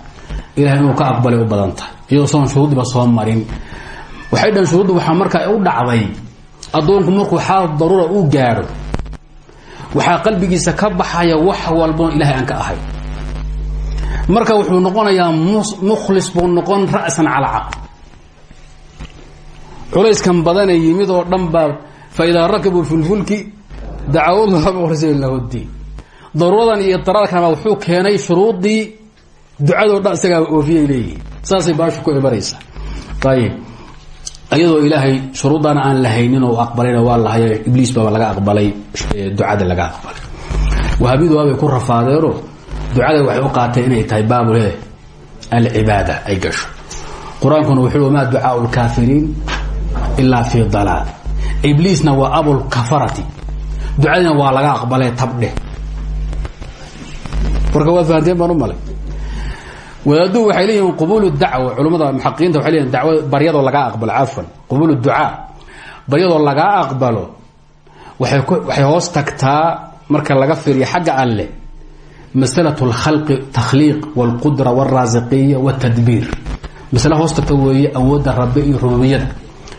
[SPEAKER 1] ilahay inuu ka aqbalay u badan tahay iyadoo soon shuruuddiba soo marin. Waxay dhahan shuruuddi waxaa markaa u dhacday addoonku markuu xaal daruura u gaadho waxaa qalbigiisa ka baxaya wax walboon ilahay aan ka ahay. Marka wuxuu noqonayaa mukhlis buu noqon ra'san cala caql culayskan badane yimid oo dhan baa fa idaa rakabuu fi diin daruuradan iyo daraalkana wuxuu keenay shuruudii ducadoo dhan isagaa oofiyay leeyihiin saasay baashu ku imanaysaa ayib iyadoo ilaahay shuruuddaana aan lahaynin oo aqbalayna waa lahay ibliis baaba laga aqbalay ducada laga aqbalay wahabidu waabay ku rafaadeeno ducada waxay u qaateen inay tahay baabule alcibaada ay gasho qur'aankuna wuxuu wamaa ducaau lkaafiriin ilaa fii dalaal ibliisna waa abulkafarati ducadina waa laga aqbalay tabdhe marka waad baan u malay. Wadaaduu waxay leeyihiin qubuul dacwa culammada muxaqiqiinta waxay leeyihiin dacwa baryadoo lagaa aqbalo cafwan qubuul ducaa baryadoo lagaa aqbalo waxay waxay hoos tagtaa marka laga fiiriyo xagga alleh masalatu alkhalqi takhliiq walqudra walraasiqiya waltadbiir masale hoos tagto weeye awoodda rabbi iyo rububiyada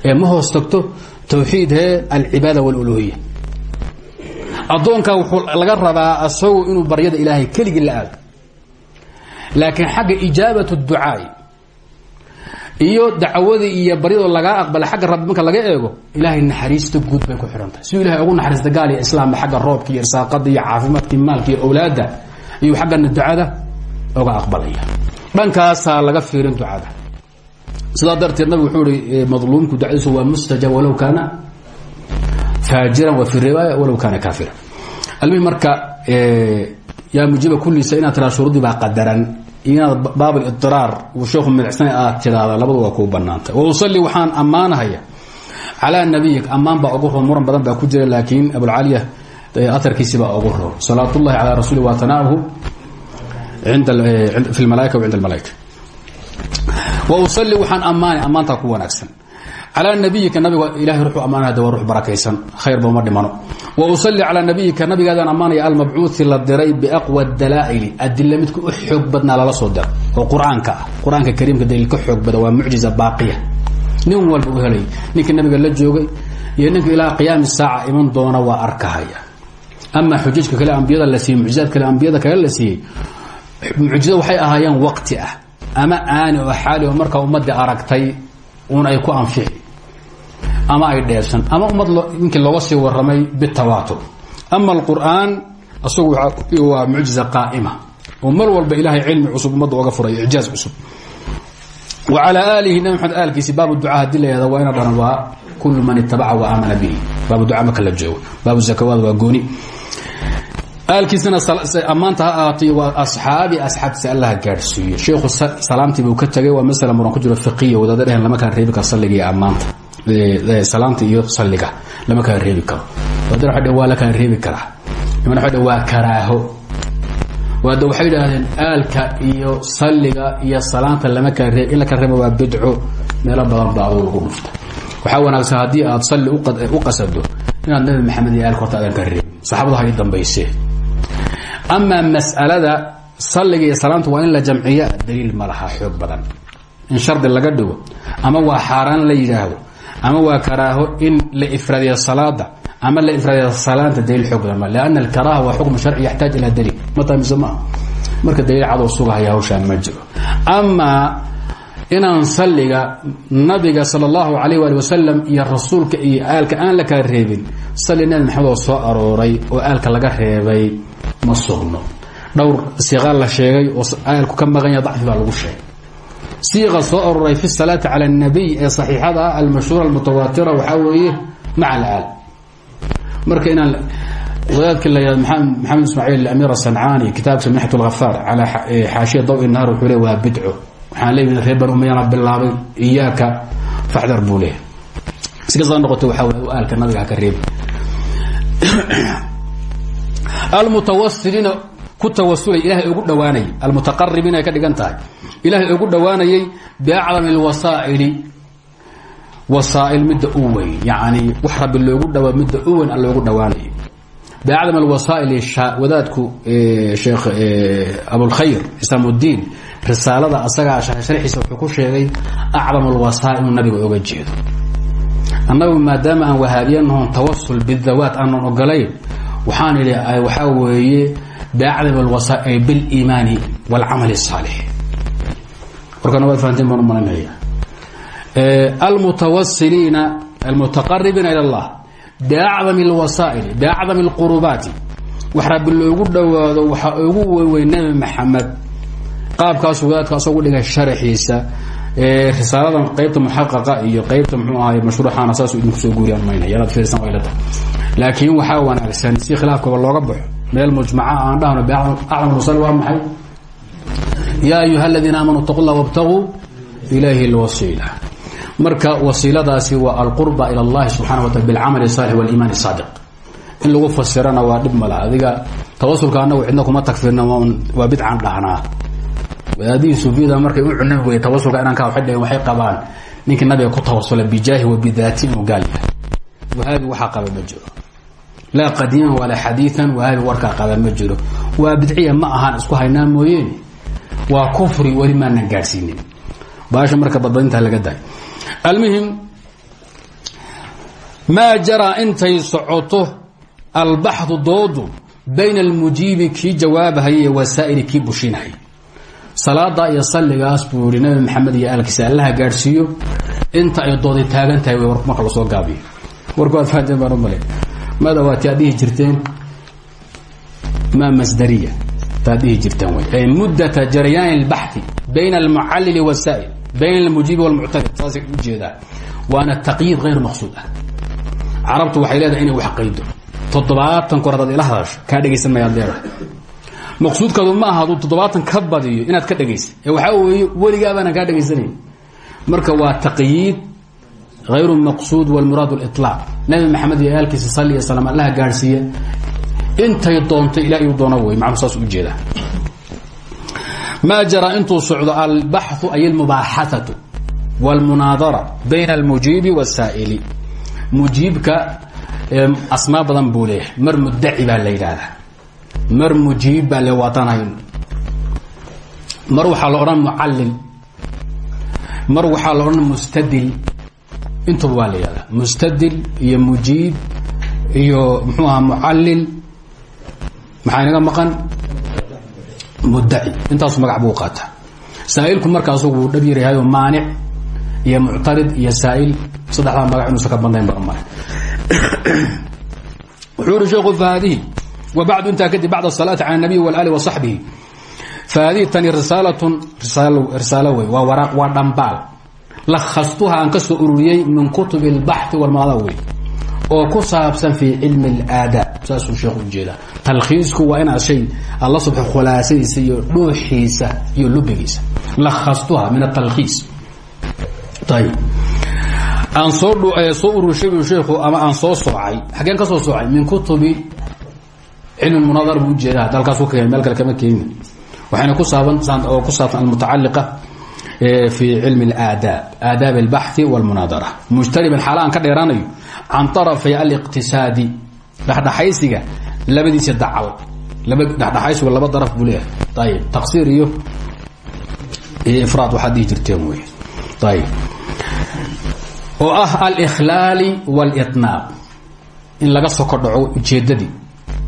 [SPEAKER 1] ee ma hoos tagto towxiid hee alcibaada waluluhiya addoonkaa wuxuu laga rabaa asagu inuu baryada ilaahay keligii la aado. Laakiin xagga ijaabat ducaai iyo dacwadii iyo baryadoo lagaa aqbala xagga rabbi marka laga eego ilaahay naxariista guud bay ku xidhan tahay siduu ilahay ugu naxariista gaal iyo islaamba xagga roobka iyo irsaaqada iyo caafimaadka iyo maalka iyo awlaadda ayuu xaggana ducada oga aqbalaya. Dhankaasaa laga fiirin ducada. Sidaa darteed nabig wuxuu ihi madluumku ducadiisu waa mustajab walow kaana faajiran wa fi riwaaya walow kaana kaafira almihim marka yaa mujiiba kulliisa inaad tiraa shuruudii baa qadaran inaad baab lidiraar uu sheekhu milicsana aad tiraahda labadu waa kuu banaantay wa usalli waxaan ammaanahaya calaa nabiyik ammaan baa ugu ro muran badan baa ku jira laakiin abulcaliya aarkiisibaa ugu roon salaat ullahi calaa rasuuli waa tanaahu fi lmalaaika wa cinda almalaaika wa usalli waxaan ammaanay ammaantaa ku wanaagsan calaa nabiyika nabiga ilahay ruxuu ammaanaya de waa rux barakaysan khayrba dhimano wa usalli calaa nabiyika nabigaadaan ammaanaya almabcuuhi la diray biaqwa dalaa'ili adila midka u xoog badnaa soo dira oo qur'aanka kariimka daliil ka xoog waa mucjiza baaqiya nin walba u helay ninkii nabiga la joogay iyo ninka ilaa qiyaami saaca iman doona waa arkahaya ama xujajka kale ambiyada la siiyey mucjizaad kale ambiyada kale la siiyey mucjizo waxay ahaayeen waqti ah ama aani oo xaali oo markaa ummadii aragtay uun ay ku anfici ama ay dheebsan ama ummad ninkii looga sii waramay bitawaatur. Ama alqur'aan isagu waa mucjiza qaa'ima. Oo mar walba ilaahay cilmi cusub ummadda oga furay icjaaz cusub. Wa calaa aalihi nabi maxamed aalkiisi baabu ducaa haddii la yahda waa ina dhahan waa kullu man itabaca wa aamana bihi. Baabu ducaa marka la joogo. Baabu zakawaad waa gooni. Aalkiisana ammaanta ha ahaatay waa asxaabi asxaabtiisa allaha gaadhsiiyo. Sheikhu salaamtii buu ka tegay waa masala muran ku jiro fiqiya wadaada dhehen lama kala reebi karo salliga iyo ammaanta salaamta iyo salliga lama kala reebi karo. Dhhen waa la kala reebi karaa. Dhhen waa karaaho. Waada waxay idhaahdeen aalka iyo salliga iyo salaanta lama kala reeb in la kala reeba waa bidco meelo badan baa adoo lagu dhufta. Waxaa wanaagsan haddii aad salli u qasado inaad nabi maxamed iyo aalka horta aadan kala reebin saxaabada ha i dambaysee mas'alada salliga iyo salaamta waa in la jamciya daliil ma xoog badan. In shardi laga dhigo ama waa xaaraan la yidhaahdo ama waa karaaho in la ifraadiyo salaada ama la ifraadiyo salaanta daliil xoog badan lanna waa xukmu sharci yaxtaaj ilaa daliil. Ma tahay mise maa marka daliil cadoo sugahaya hawshaan ma jiro. Amaa inaan salliga nabiga sal allahu alayh ali wasalam iyo rasuulka iyo aalka aan la kala reebin salli nabi maxamed oo soo arooray oo aalka laga reebay ma sugno. Dhowr siiqa la sheegay oo aalku ka maqan yaha dacfi baa lagu sheegay siiqa soo arooray fi salaati cala اnabiy ee saxiixada ah almashhuura almutawaatira waxaa weeye maca alaal marka inaan wadaadkii la yihahdo maxamed ismaaciil amir asancaani kitaabkiisa minxat lhafaar calaa xaashiya daw naar wuxuu le waa bidco. Waxaan leeyahay reer banu umayana bilaabay iyaaka faxdar buu leeyahay. Si kastaa noqoto waxaa way aalka nabiga haka reebi almutawasiliina ku tawasulay ilaahay ugu dhowaanayay almutaqaribiin ay ka dhigan tahay. Ilaahay ugu dhowaanayay biacdami alwasaa'ili. Wasaa'il midda u weyn. Yacni wax rabbi loogu dhawaa midda u weyn loogu dhowaanayay biacdam alwasaa'il wadaadku sheekh abulkhayr islaamuddiin risaalada asagaa sharxiisa wuxuu ku sheegay acdam alwasaa'il nabiga oga jeedo. Annagu maadaama aan wahaabiyanahoon tawasul bidawaat aanan waxaan idhi waxaa weeye biacdam alwasaa'il biliimaani wاlcamal الsaalix warkana waad fahanteen baan u malinaya almutawasiliina almutaqaribiina ilى اllah biacdami اlwasaa'ili biacdami اlqurubaati wax rabbi loogu dhowaado waxaa ugu weyn nebi maxamed qaabkaas wadaadka asoo dhigay sharaxiisa risaaladan qaybta muxaqaqa iyo qaybta mxuu ahay mashruuxaana saasuu idinku soo guuriyaan maynaya inaad fiirsan waa ila tahay laakiin waxaa wanaagsan si khilaafkaba looga baxo meel mujmaca aan dhahno biacdam rusal waa maxay yaa ayuha aladiina aamanuu itaqu llah wabtaguu ilayhi اlwasiila marka wasiiladaasi waa alqurba ilى اllahi subxana wa taala bilcamal الصaalix wاliimaan الsaadiq in lagu fasirana waa dhib malaha adiga tawasulka anagu cidna kuma tagfirna waa bidcan dhahnaa wadaadihii suufiyada markay u cunan weye tawasulka inaan ka waxay dhaheen waxay qabaan ninkii nabiga ku tawasula bijaahi wa bidaati inuu gaal yahay wahaabi waxaa qaba ma jiro laa qadiiman walaa xadiian wahaabi warkaa qaba ma jiro. Waa bidciya ma ahaan isku haynaa mooyeene waa kufri weli maanan gaadhsiinin. Baasha marka badbadintaa laga daay. Almuhim maa jaraa intay socoto albaxdu doodu bayna almujiibi kii jawaabahaya iyo wasaa'ili kii bushinahaya salaada iyo salligaas buu nabi maxamed iyo aalkiisa allaha inta ay doodi taagan tahay marka la soo gaabiyo. Warku aad fahanteen baan u maada waati aad dhihi jirteen maa masdariya taad dhihi jirteen ay muddata jaryaani اlbaxthi bayna almucallili wasaa'il bayna almujiibi walmuctarid saasay u jeedaa waana taqyiid hayr maqsuud ah carabtu waxay leedahay inay wax qaydo toddobaatan kor hadaad ila hadasho kaa dhegaysan mayaad leedahay maqsuudkaadu ma aha aduu toddobaatan ka badiyo inaad ka dhegaysa ee waxaa weeye weligaabaanan kaa dhegaysanayn marka waa taqyiid ayr maqsuud wlmuraad ilaaq nabi maxamed iyo ayaalkiisa sal iyo salaam allaha gaadhsiiya intay doonta ilah iu doono wey macnu saas ujeeda ma jara intuu socdo albaxu ay almubaaxaatu wاlmunaadara bayna almujiibi wاsaa'ili mujiibka asmaa badan buu leeyahay mar mudaci baa la yidhaahdaa mar mujiib baa le wadanayno mar waxaa la odhan mucallil mar waxaa la odhan mustadil intuba waa la yihahdaa mustadil iyo mujiib iyo muxuu ahaa mucallil. Maxaa inaga maqan? Mudaci intaasu magac buu qaataa. Saa'ilku marka asagu wuu dhab yaryahayo maanic iyo muctarid iyo saa'il. Saddexdaa magac inuusan ka badnayn baa mare wuxuu uhi sheekhu fahaadihi wa bacdu intaa kadib bacd asalaati cala anabiyi walaali wa saxbihi. Fahaadihi tani risaalatun risaalo wey waa waraaq waa dhambaal lakhastuha aan ka soo ururiyey min kutubi اlbaxi walmaada wey oo ku saabsan fii cilmi اlaadaab saasuu sheekhu u jeedaa talkhiisku waa inaad shay alla subx khulaasadiisa iyo dhuuxiisa iyo lubigiisa. Lakhastuha min atalkhiis ayb aan soo soo ururshay bu ama aan soo soocay xaggeen ka soo min kutubi cilmi munadar buu u jeedaa hadda halkaas ku keenay meel kale kama keenin. Waxayna ku saaban oo ku saabsan almutacaliqa fi cilmi اlaadaab aadaab اlbaxi wاlmunaadara mujtaniban xaala aan ka dheeraanayo can طarafay aliqtisaadi dhexdhexaysiga labadiisa dacal laba dhexdhexaysigu laba daraf buu leeyahay ayib taqsiir iyo iyo ifraad waxaad dhihi jirteen wey ayib oo ah alkhlaali wاlطnaab in laga soko dhaco ujeedadii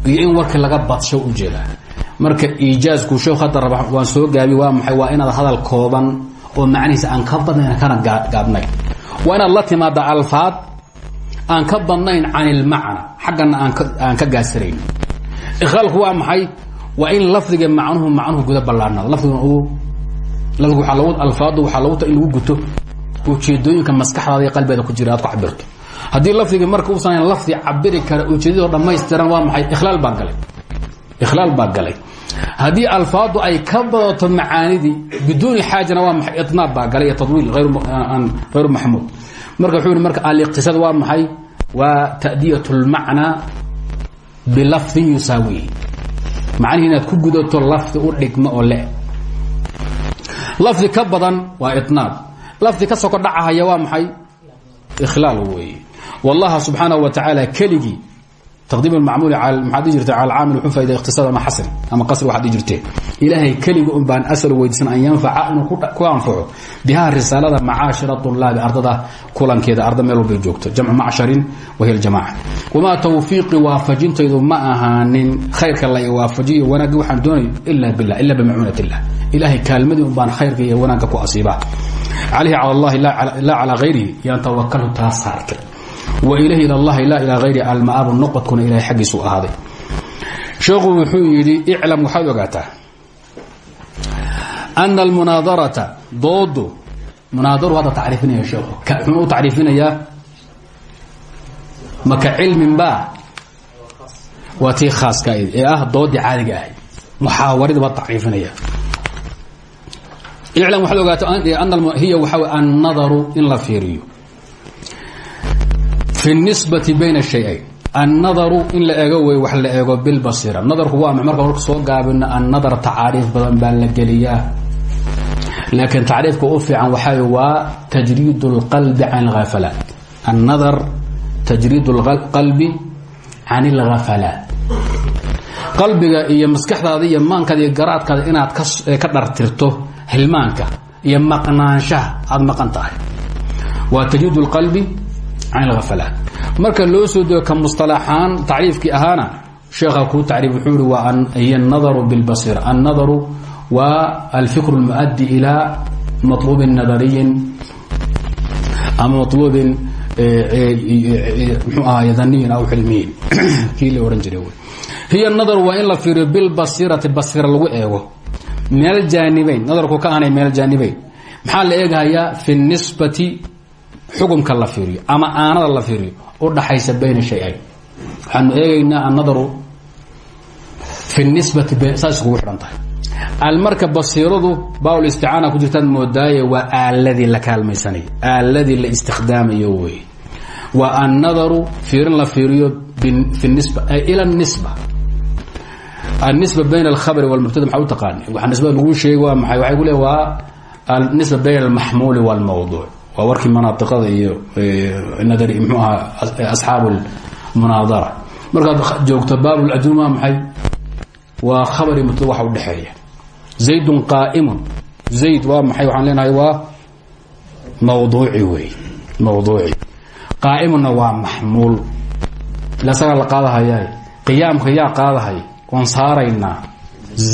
[SPEAKER 1] iyo in warkii laga badsho ujeedaa marka iijaazku sheekh hadda raba waan soo gaabi waa maxay waa inaad hadal kooban oo macnihiisa aan ka badnayn kana gaabnayn waa inaad la timaada alfaad aan ka badnayn can ilmacna xaggana aan ka gaasirayn ikhlaalku waa maxay? Waa in lafdiga macnuhu macnuhu guda ballaarnaado lafdigan uu lafdigu waa lagu alfaadu waxaa lagu ta in lagu guto. Ujeedooyinka maskaxdaada iyo qalbeeda ku jira aad ku lafdigii marka uusan lafdi cabiri kara ujeedadoo dhammaystiran waa maxay? Ikhlaal baa galay. Ikhlaal haddii alfaadu ay ka badato macaanidii biduuni xaajana waa maay inaab baa galay iyo tawiil hayru maxmuud marka wuxuu yihi marka aliqtisaad waa maxay? Waa ta'diyat اlmacnaa bilafdin yusaawihi macnihi inaad ku gudato lafdi u dhigmo oo le. Lafdi ka badan waa inaab lafdi ka soko dhacahaya waa maxay? Ikhlaal weeye. Wallaha subxaanaه wa tacaala keligii taqdiim lmacmuuli maxaad dhihi jirtee cala alcaamil wuxuu faaidaya iqtisaad ama xasri ama qasri waxaad dhihi jirtee ilaahay keliga un baan asal weydiisan an yanfaca inuu ku anfaco bihaa risaalada macaashira dunlaabi ardada kulankeeda arda meel walbay joogto jamcu macsharin wahiy aljamaca wamaa tawfiiqi waafajintaydu ma ahaanin khayrka la i waafajiyo wanaagga waxaan doonayo ila billah ila bimacuunat illah ilaahay kaalmadii un baan khayrka iyo wanaagga ku asiibaa calayhi cala allahi laa calaa hayrihi yaan tawakalhu taa saartay wailahi il allahi laa ilaa hayri almaabu noqodkuna ilahay xaggiisu ahaaday. Sheekhu wuxuu yidhi iclam waxaad ogaataa ana almunaadarata doodu munaadaru hadda tacriifinaya sheekhu muxuu u tacriifinayaa maka cilmin baa? Waa tii khaaska ee ah doodii caadiga ahay. Muxaawaradii baa tacriifinaya iclam waxaad ogaataa hiya waxaa annadaru in la fiiriyo fi nisbati bayna shayayn annadaru in la eego wey wax la eego bilbasira nadarku waa marka warka soo gaabino annadar tacaariif badan baa la geliyaa laakiin tacriifka u fiican waxaa waa tajriid اlqalbi can اlghafalaat annadar tajriid اlqalbi can اlghafalaat qalbiga iyo maskaxdaada iyo maankaada iyo garaadkaada inaad ka dhartirto hilmaanka iyo maqnaanshaha aada maqan tahay waa tajriid اlqalbi can اlghafalaat marka loo soo dego ka musطalaxaan tacriifkii ahaana sheekha kuu tacriif wuxuu ihi waa hiy الnadaru biاlbasira annadaru waa alfikr اlmuؤadi ilى maطluubin nadariyin ama maطluubin mxuu ahaay daniyin aw cilmiyin kii la ohan jiray hiy nadar waa in la fiiriyo bilbasirati basira lagu eego min aljaanibayn nadarku ka ahanay min aljaanibayn maxaa la eegahayaa fi الnisbati xukumka la fiiriyo ama aanada la fiiriyo udhaxaysa bayna shay-ayn. Waxaanu eegaynaa annadaru fi nisbati saas kugu xidhan tahay. Almarka basiiradu baawl isticaana ku jirtaad moodaaye waa aaladii la kaalmaysanay aaladii la istikhdaamayo wey waa annadaru fiirin la fiiriyo ila nisba. Anisba bayn alkhabri walmubtada maa u taqaani waxa nisbada laguu sheegi waa maay waxay ku le waa anisba bayn almaxmuuli walmawduuc waa warkii manaatiqada iyo nadari muxuu ahaa asxaabu lmunaadara markaad joogto baabulajuma maxay? Waa khabari mubtada waxa u dhexeeya. Zaydun qaa'imun. Zayd waa maxay? Waxaan leenahay waa mawduuci wey. Mawduuci. Qaa'imunna waa maxmuul. Ila isagaa la qaadahayaa qiyaamka yaa qaadahay. Waan saaraynaa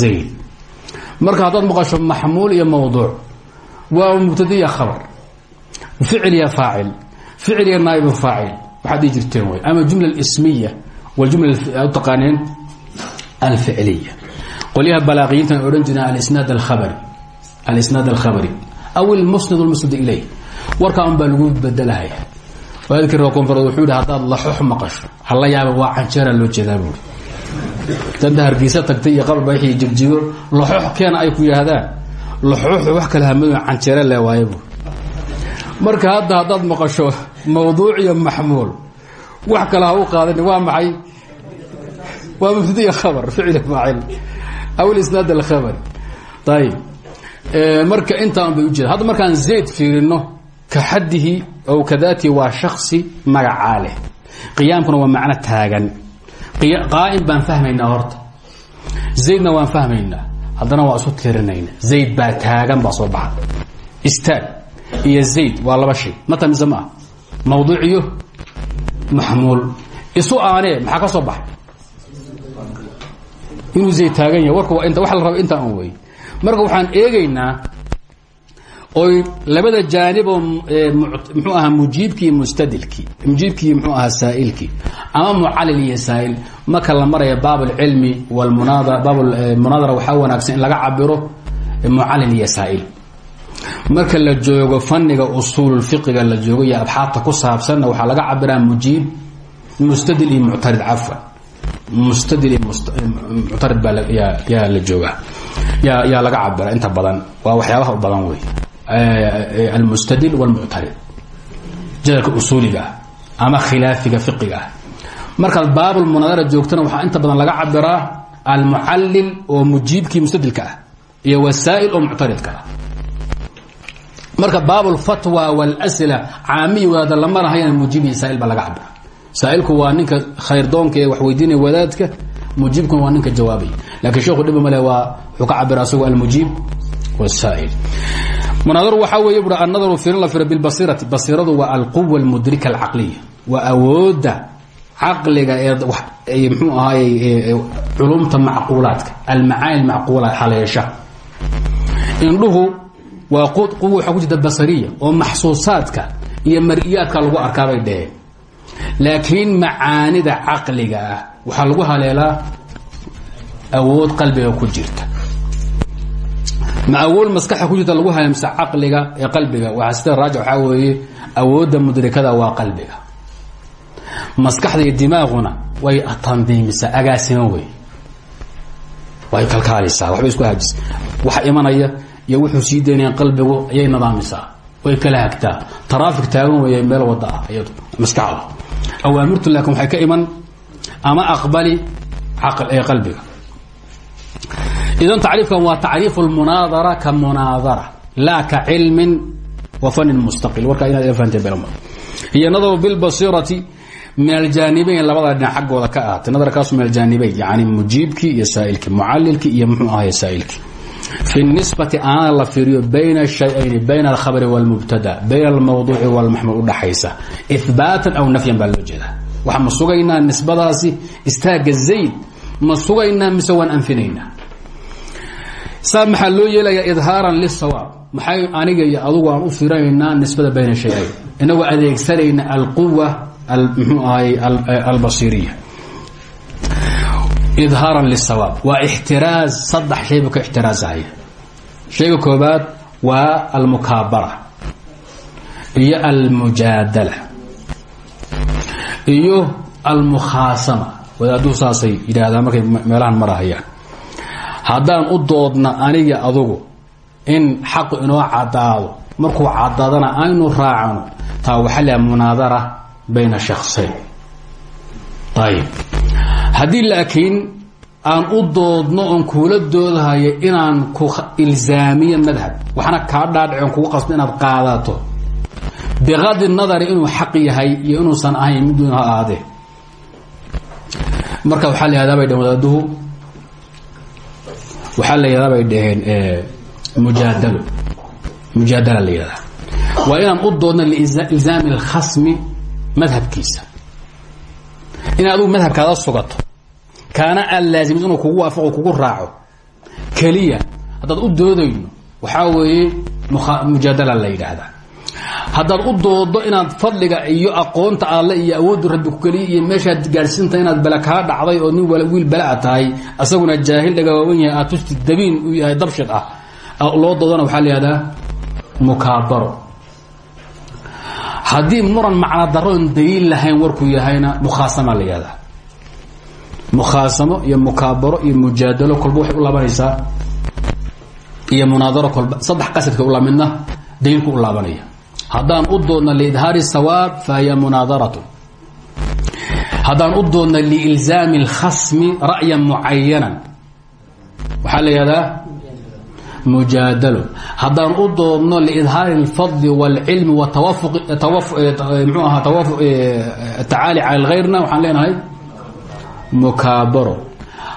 [SPEAKER 1] zayd. Marka haddaad maqasho maxmuul iyo mawduuc waa mubtadiya khabar ficil iyo faacil. Ficil iyo naaibu faacil. Waxaad dhihi jirteen wey ama jumla ismiya waljumla u taqaaneen alficiliya qolyaha balaaqiyiintan odhan jireen alisnaad alkhabari alisnaad alkhabari. Aw ilmusnad lmusnad ilayh. Warkaa un baa lagu bedelahaya waalidkii roo koonfureed wuxuu yidhi haddaad laxux maqasho hala yaaba waa canjeera loo jeedaa buuri danta hargeysa tagtay iyo qabar baaxii jigjigo laxux keena ay ku yidhaahdaan laxuxu wax kala hamayo canjeera le waaye buuri marka hadda haddaad maqasho mawduuc iyo maxmuul wax kale ha u qaadani waa maxay? Waa mubtadiya khabar ficil faacil aw isnaad alkhabari ayib marka intaan bay ujeeda hadda markaan zayd fiirino ka xaddihi ow kadaatihi waa shaksi magacaa leh. Qiyaamkuna waa macno taagan. Qaa'im baan fahmaynaa horta. Zaydna waan fahmaynaa. Haddana waa isu tirinayna zayd baa taagan baa soo baxa. Istaag iyo zayd waa laba shay. Mata mise ma ah. Mawduuc isu aanee maxaa ka soo baxay? Inuu zayd taagan yahay. Warka inta wax la raba intaa un wey marka waxaan eegaynaa oy labada jaaniboo muxuu ahaa mujiibkii iyo mustadilkii muxuu ahaa saa'ilkii ama mucallil iyo saa'il marka la maraya baab alcilmi walmunaadara baab munaadara waxaa wanaagsan in laga cabiro mucallil iyo saa'il marka la joogo fanniga usuululfiqiga la joogo iyo abxaabta ku saabsanna waxaa laga cabiraa mujiib mustadil iyo muctarid cafwan. Mustadil iyo muctarid baa yaa la joogaa. Yaa yaa laga cabira inta badan. Waa waxyaabaha u badan wey almustadil wاlmuctarid jadalka usuuliga ah ama khilaafiga fiqiga ah. Markaad baabulmunaadara joogtana waxaa inta badan laga cabiraa almucallil oo mujiibkii mustadilka ah iyo wasaa'il oo muctaridka ah marka baabulfatwa wاlsla caamiyi wadaada lama lahayana mujiib iyo saa'il baa laga cabira waa ninka khayrdoonka ee wax weydiinaya wadaadka mujiibkuna waa ninka jawaabay lakiin sheekhu dhiba male waa wuxuu ka cabira asagoo almujiib wاsaa'il munaadaru waxaa weeye bui annadaru firin la firo bilbasiirati basiiradu waa alquwa almudrika alcaqliya. Waa awoodda caqliga ee mxuu ahaay culumta macquulaadka almacaani macquula haleesha indhuhu waa quwa waxaa ku jirta basariya oo maxsuusaadka iyo mar'iyaadka lagu arkaabay dheheen laakiin macaanida caqliga ah waxaa lagu haleelaa awood qalbiga ku jirta. Ma awood maskaxa ku jirta lagu haleemsa caqliga ee qalbiga. Waa sida raajic waxaa weeye awoodda mudrikada waa qalbiga. Maskaxda iyo dimaaquna way tandiimisaa agaasimo wey way kalkaalisaa waxbay isku hajisa waxa imanaya iyo wuxuu sii daynaya qalbigu ayay nidaamisaa way kala hagtaa. Taraafik taagan weeye meel wada ah iyadu maskaxda. Awaamirtu laakin waxay ka iman ama aqbali ee qalbiga. Idan tacriifkan waa tacriifu lmunaadara ka munaadara laa ka cilmin wa fanin mustaqil. Warkaa inaad fahanteen belma hiyo nadaru bilbasiirati min aljaanibayn labada dhinac xaggooda ka ahaatay. Nadarkaasu min aljaanibayn yani mujiibkii iyo saa'ilkii mucallilkii iyo muxuu ahay saa'ilkii fi nisbati aanada la fiiriyo bayna shayayni bayna alkhabari wاlmubtada bayna almawduuci wاlmaxmuul udhaxaysa ihbaatan aw nafyan baa loo jeedaa waxaa ma sugaynaa nisbadaasi istaaga zayd ma sugaynaa mise waan anfinaynaa saa maxaa loo yeelayaa idhaaran lisawaab maxay aniga iyo adugu aan u firanaynaa nisbada bayna shayayn inagoo adeegsanayna alquwa mxuu ahay albasiriya idhaaran lisawaab waa ixtiraaz saddex shay buu ka ixtiraazahaya shayga koobaad waa almukaabara iyo almujaadala iyo almukhaasama wadaaduu saasay yidhaahdaan markay meelahan marahayaan haddaan u doodna aniga adugu in xaqu inoo cadaado markuu cadaadana aynu raacano taa waxaa leeha munaadara bayna shaksayn ayib haddii laakiin aan u doodno oon kuula doodahaya inaan ku ilzaamiyo madhab waxna kaa dhaadhicon kugu qasbo inaad qaadato. Biqadi nadari inuu xaq yahay iyo inuusan ahayn midun ha ahaadee marka waxaa la yihahdaa bay waxaa la yihahdaa bay dhaheen mujaadalo. Mujaadala la yihahdaa waa inaan u doodno liilzaami اlkhasmi madhabkiisa. In adugu madhabkaada sugato kaana aad laazimin inuu kugu waafaqo kugu raaco. Keliya haddaad u doodayno waxaa weeye mujaadala la yidhaahdaa. Haddaad u doodo inaad fadliga iyo aqoonta alle iyo awooddu rabbi ku keliya iyo meeshaad gaadhsiinta inaad bale kaa dhacday oo nin wiil bale a tahay asaguna jaahil dhagawaawan yahay aad dabiin uu yahay dabshid ah loo doodana waxaa la yihahdaa mukaabaro. Haddii muran macna daroon daliil lahayn warku yahayna mukhaasama la mukhaasamo iyo mukaabaro iyo mujaadalo kolba waxay u laabanaysaa iyo munaadaro kolba saddex qasadka u lamidna daliilku u laabanaya haddaan u doodno liidhaari sawaab fahiya munaadaratu haddaan u doodno liilzaami اlkhasmi ra'yan mucayanan waxaa la yihahdaa mujaadalo haddaan u doodno liidhaari اlfadli wاlcilmi mxuu ahaa tacaali cala اlhayrna waxaan leenahay mukaabaro.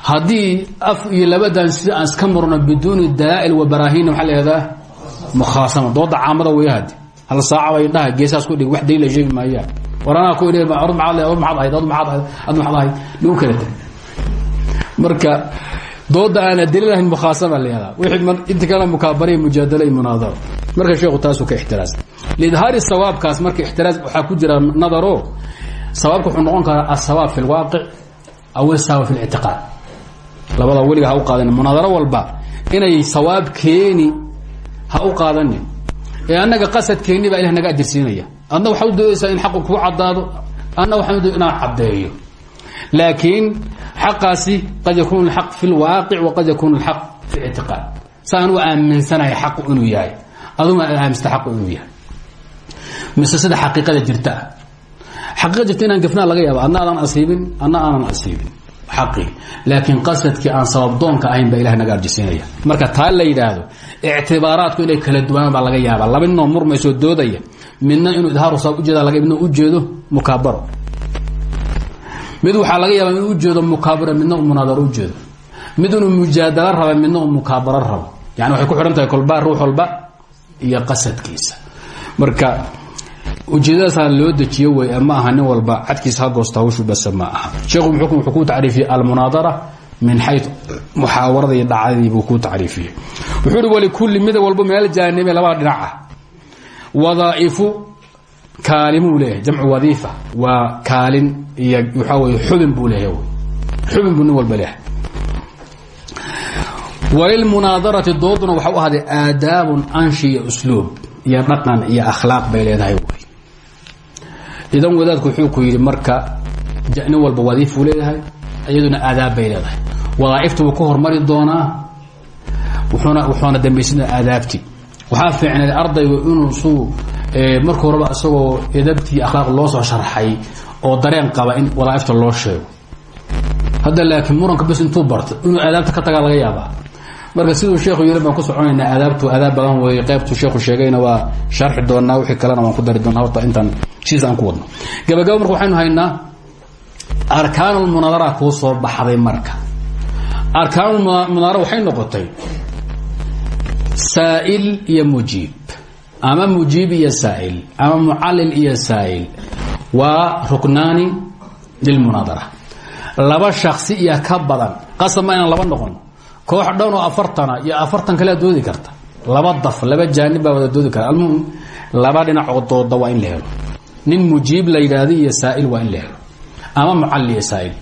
[SPEAKER 1] Haddii af iyo labadan sida aan iska murno biduuni dalaa'il wa baraahinna waxaa la yihahdaa mukhaasama. Dooda caamada wayahadi hal saaca bay dhaha geesaas ku dhig wax daliila sheegi maayaan war anaa ku idhi or maxaad or maxaad ahayd od maxaad ahayd ad maxaad ahayd lagu kala tag. Marka dooda aana daliil ahayn mukhaasama la yihahdaa wixii inta kalena mukaabara iyo mujaadala iyo munaadaro. Marka sheekhu taasuu ka ixtiraas. Liidhaari sawaabkaas marka ixtiraas waxaa ku jira nadaro. Sawaabka wuxuu noqon karaa asawaab fi lwaaqic aw asawaab fi lictiqaad labada weliga ha u qaadanin munaadaro walba inay sawaab keeni ha u qaadanin ee annaga qasadkeenni baa ilah naga ajirsiinaya. Adna waxaa u doodaysaa in xaqu kuu caddaado adna waxaan u dood inaan caddeeyo. Laakiin xaqaasi qad yakuunu alxaq fi lwaaqic waqad yakuunu alxaq fi ictiqaad saan u aaminsanahay xaqu inuu yahay. Aduguna aad aamista xaqu inuu yahay. Mise sida xaqiiqada jirta. ah xaqiiqa jirta inaan gafnaa laga yaaba adna aanan asiibin adna aanan asiibin. Xaqii. Laakiin qasadkii aan sababdoonka ahayn baa ilah naga marka taa la yidhaahdo inay kala duwanaan baa laga yaabaa. Laba ninoo doodaya. Midna inuu idhaaru sabab ujeeda laga midna ujeedo mukaabaro. Mid waxaa laga yaabaa inuu ujeedo mukaabaro midna u munaadaro ujeedo mid inuu mujaadalo raba midna u mukaabaro rabo. Yani ku xidhan tahay walba iyo qasadkiisa marka ujeedadaasaa loo dejiyo wey ma aha nin walba cadkiisa ha goosta hawshu base ma aha. Sheekhu muxukum wuxuu ku tacriifiyey almunaadara min xayu muxaawarada iyo dhacdadii buu ku tacriifiyey. Wuxuu uhi walikulli mid walba meel jaanibe labada dhinac ah. Wadaa'ifu kaalimuu leeyahay jamcu wadiifa. Waa kaalin iyo waxaa weye xubin buu leeyahay xubin buu nin walba leeyahay. Walilmunaadarati dooduna waxaa u ahaaday aadaabun anshi iyo usluub iyo dhaqan idan wadaadku wuxuu ku yidhi marka nin walba wadiifuu leeyahay iyaduna aadaab bay leedahay. Wadaaifta wuu ka hormari doonaa wuxuuna wuxuuna dambaysinaa aadaabtii. Waxaa fiicneed ardaygu inuu suu marka horeba isagoo edabtii akhlaaq loo soo sharxay oo dareen qaba in wadaaifta loo sheego. Hadda laakiin muranka bes intuu barto inuu aadaabta ka tagaa laga yaabaa marka siduu sheekhu yiri baan ku soconaynaa aadaabtu aadaab badan weeye qaybtuu sheekhu sheegayna waa sharxi doonaa wixii kalena waan ku dari doonaa horta intaan sidiis aan ku wadno. Gabagaba marka waxaynu haynaa arkaanulmunaadara kuu soo baxday marka. Arkaanulmunaadara waxay noqotay saa'il iyo mujiib ama mujiib iyo saa'il ama mucallil iyo saa'il. Waa ruknaani lilmunaadara laba shaksi iyo ka badan. Qasab ma inaan laba noqon koox dhanoo afartana iyo afartan kalea doodi karta. Laba daf laba jaanib baa wada doodi kara almuhim laba dhinacoo dooda waa in la helo. Nin mujiib la yidhaahda iyo saa'il waa in la helo. Ama mucalli iyo saa'il.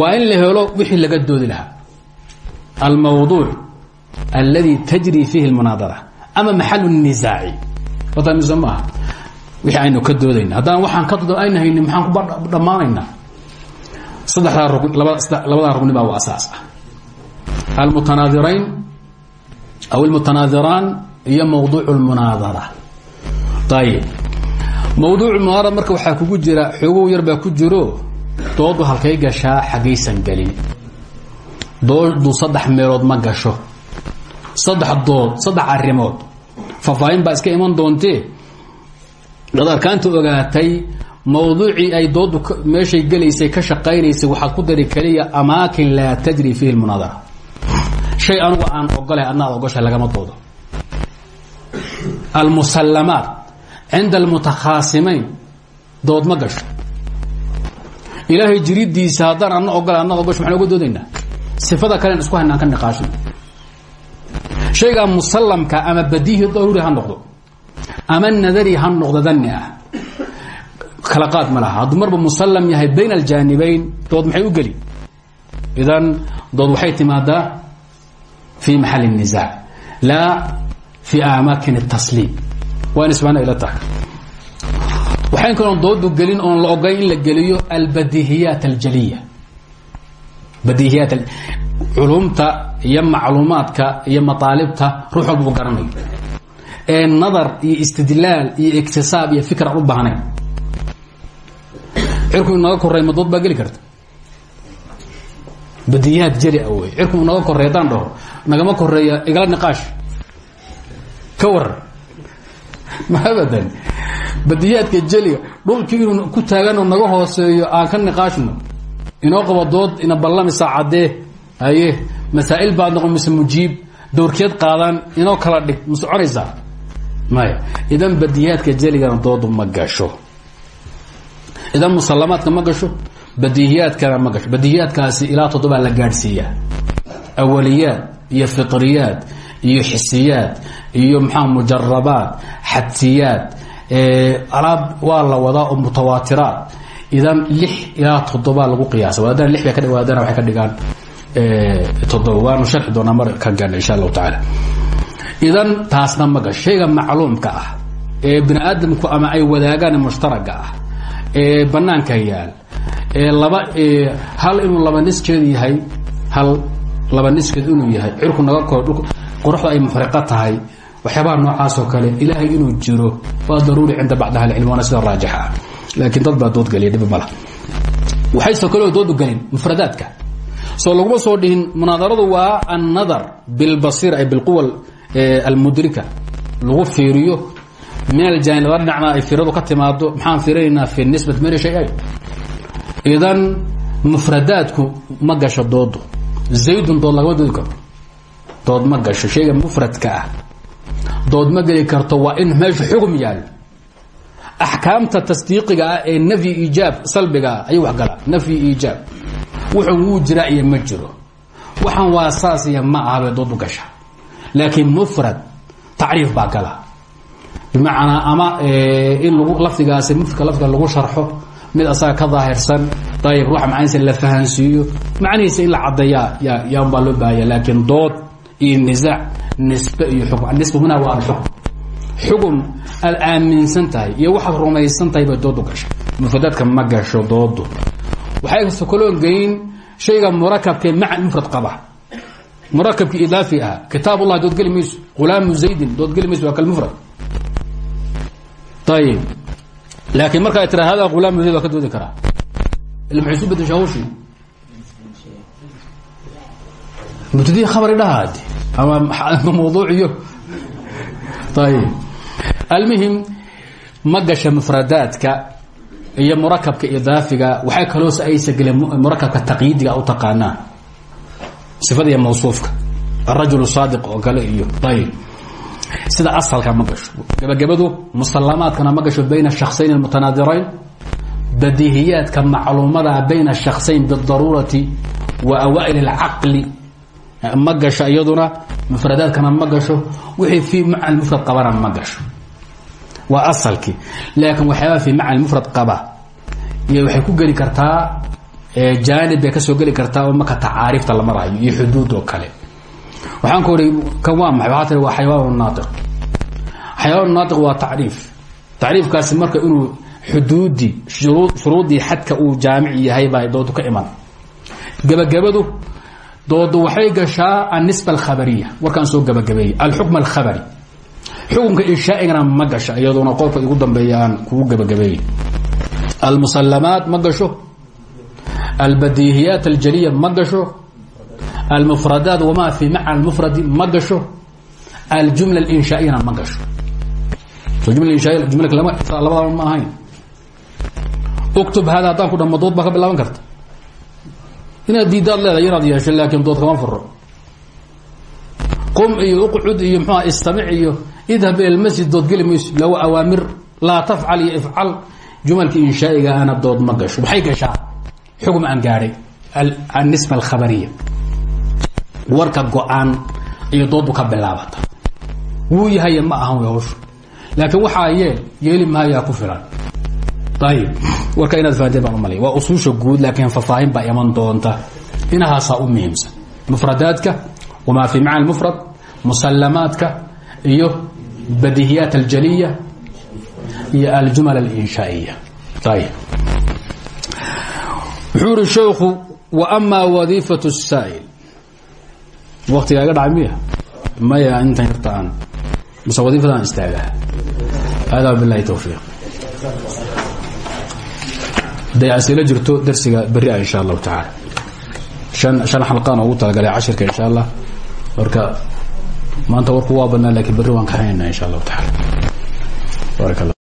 [SPEAKER 1] Waa in la helo wixii laga doodi lahaa. Almawduuc aladi tajri fiihi lmunaadara ama maxalu nisaaci wataamiso maaha? Wixii aynu ka doodayna. Haddaan waxaan ka dood ayna haynin maxaan ku dhammaanaynaa saddexdaa rug labadaa rugni baa waa asaas ah almutanaadirayn aw almutanaadiraan iyo mawduuc اlmunaadara ayib mawduuc munaadara marka waxaa kugu jira xoogow yar baa ku jiro doodu halkay gashaa xaggaysan gelin doodu saddex meelood ma gasho saddex dood saddex arrimood faahfaahin baa iska iman doontee ad arkaanta ogaatay mawduucii ay doodu meeshay gelaysay ka shaqaynaysay waxaad ku dari keliya amaakin laa tajri fiihi lmunaadara shay anugu aan ogolahay adna ad ogoshahay lagama doodo almusallamaat cinda almutakhaasimayn dood ma gasho. Ilaahay jiridiisa haddaan adna ogolay adna ogosho maxaan oga doodaynaa. Sifada kalen isku haynaan ka niqaashin. Shaygaa musallamka ama badiihi daruuri ha noqdo ama nadari ha noqdo dani ah. Kala qaad ma laha. Hadduu marba musallam yahay bayn aljaanibayn dood maxay u fi maxali الniزaac laa fi amaakin الtasliim waa in isbaana ila tahay waxayn kaloon doodu gelin oon la ogayn in la geliyo albadihiyaat aljaliya badihiyaat culumta iyo macluumaadka iyo maطaalibta ruux walba u garanayo ee nadar iyo istidlaal iyo iktisaab iyo fikr aan u baahnayn cirku inaga koray ma dood baa geli karta badiyahaad jeli a wey cirku inaga koreey haddaan dhaho nagama koreeya igala niqaash ka waran ma abadan. Badiyaadka jeliga dhulkii inuu ku taaganoo naga hooseeyo aan ka niqaashno inoo qabo dood ina ballamisa caddee haye masaa'il baad noqon mise mujiib. Dowrkeed qaadaan inoo kala dhig ma soconaysaa maya idan badiyaadka jeligana doodu ma gasho. Idan musalamaadka ma gasho badihiyaadkana ma gasho. Badihiyaadkaasi ilaa toddobaa la gaadhsiiyaa. Awaliyaad iyo fitriyaad iyo xisiyaad iyo maxaa mujarabaad xadsiyaad alaab waa la wadaa oo mutawaatiraad. Idan lix ilaa toddobaa lagu qiyaasa. Wadaadana lix ka dhawaadana waxay ka dhigaan toddoba. Waanu sharxi doonaa mar ka gaarna insha allahu tacaala. Idan taasna ma gasho shayga macluumka ah ee bini aadamku ama ay wadaagaan mushtaraga ah ee banaanka yaal ee laba hal inuu laba niskeed yahay hal laba niskeed inuu yahay cirku naga kor qoraxdu ay muxriqo tahay waxyaabaha noocaasoo kale ilaahay inuu jiro waa daruuri cinda bacd ahli cilmi waana sida raajixa ah laakiin dad baa dood geliya dhib mala. Waxaysoo kaleo doodu gelin mufradaadka. Soo laguma soo dhihin munaadaradu waa annadar bilbasiir ay bilquwa almudrika. Lagu fiiriyo min aljaani laba dhinacna ay fiiradu ka timaado maxaan fiirinaynaa fi nisbat mari shay-ay idan mufradaadku ma gasho doodu zaydun dood lagama doodi dood ma gasho shayga mufradka ah. Dood ma geli karto waa in meesha xugum yaalo axkaamta tasdiiqiga ah ee nafyi iijaab salbiga ah ayuu wax galaa. Nafyi iijaab. Wuxuu wuu jiraa iyo ma jiro. Waxaan waa saas iyo ma aha bay doodu gasha. Laakiin mufrad tacriif baa gala bimacnaa ama in lafdigaasi mufradka lafdiga lagu sharxo mid asaga ka daahirsan ayib ruuxa macanihiisa la fahansiiyo macnihiisa in la caddeeyaa ya yaan baa loo baahaya laakiin dood iyo nisaac nisbe iyo xukm nisba huna waa alxukm xugum aad aaminsan tahay iyo waxaad rumaysan tahay bay doodu gasha mufradaadka ma gasho doodu. Waxay sokoloo geyn shayga murakabkee maca mufrad qaba. Murakabkii idaafi ah kitaab ullah doodgeli mayso hulaamu zaydin doodgeli mayso waa kalmufrad ayib laakiin markaa tira hada hulaamu zayd waa ka doodi karaa ila maxay isu bedesha hawshii mubtadii khabari dhahaade ama mawduuciyo ayib almuhim ma gasha mufradaadka iyo murakabka idaafiga waxay kaloo aysa geleen murakabka taqyiidiga u taqaanaan sifada iyo mawsuufka arajul saadiq oo kale iyo ayib sida asalka ma gasho. Gabagabadu musalamaadkana ma gasho bayna shaksayn almutanaadirayn badihiyaadka macluumada bayna shaksayn bidaruurati wa awaa'il alcaqli. Ma gasho iyaduna mufradaadkana ma gasho wixii fii maca mufrad qabana ma gasho. Waa asalkii laakiin waxyaabaa fii maca mufrad qaba iyo waxay ku geli kartaa jaanib bay ka soo geli kartaa oo marka tacaariifta la marayo iyo xuduud kale waxaan ku kan waa maxay? Waxaa tiri waa xayawaan naatiq. Xayawaan naatiq waa tacriif. Tacriifkaasi marka inuu xuduudii shuruudii xadka uu jaamic yahay baa doodu ka iman. Gabagabadu doodu waxay gashaa annisba alkhabariya. Warkaan soo gabagabeeyey. Alxukm alkhabari. Xukunka inshaa'igana ma gasha iyaduna qolka ugu dambeeya aan kugu gabagabeeyey. Almusalamaat ma gasho. Albadiihiyaat almufradaat wamaa fi macna mufradi ma gasho. Aljumla inshaa'iyana ma gasho. Labadaba ma ahayn. Uktub hada haddaan ku dhamo dood baa ka bilaaban karta. Inaad diiddaad leedahay inaad yeesho laakiin dood kama furo qum iyo uqcud iyo mxuha istamic iyo idhab ila lmasjid dood geli mayso. Law awaamir laa tafcal iyo ifcal jumalkii inshaa'iga ana dood ma gasho. Waxay gashaa. Xugm aan gaadhay. Anisma alkhabariya warka go'aan iyo doodbu ka bilaabata. Wuu yahaye ma ahan hawshu laakiin waxaa yeel yeeli maayaa ku filan. Ayib warka inaad fahanteen baan umalaya waa usuusha guud laakiin faahfaahin baa iman doonta. Inahaasaa u muhiimsan. Mufradaadka wamaa fi macna mufrad musalamaadka iyo badihiyaat aljaliya iyo aljumal alinshaaiya. Ayib wuxuu uri sheekhu wamaa wadiifat الsaa'il waktigaa iga dhacay miya? Maya intan yarta aan. Mise wadiifadaan istaagaa. Hada bilahi towfiiq haday asilo jirto darsiga beri ah insha allahu tacaala. An shan xalqaan ugu talagalay cashirka insha allah. Marka maanta warku waa badnaa lakiin berri waan ka haynaa insha allahu taala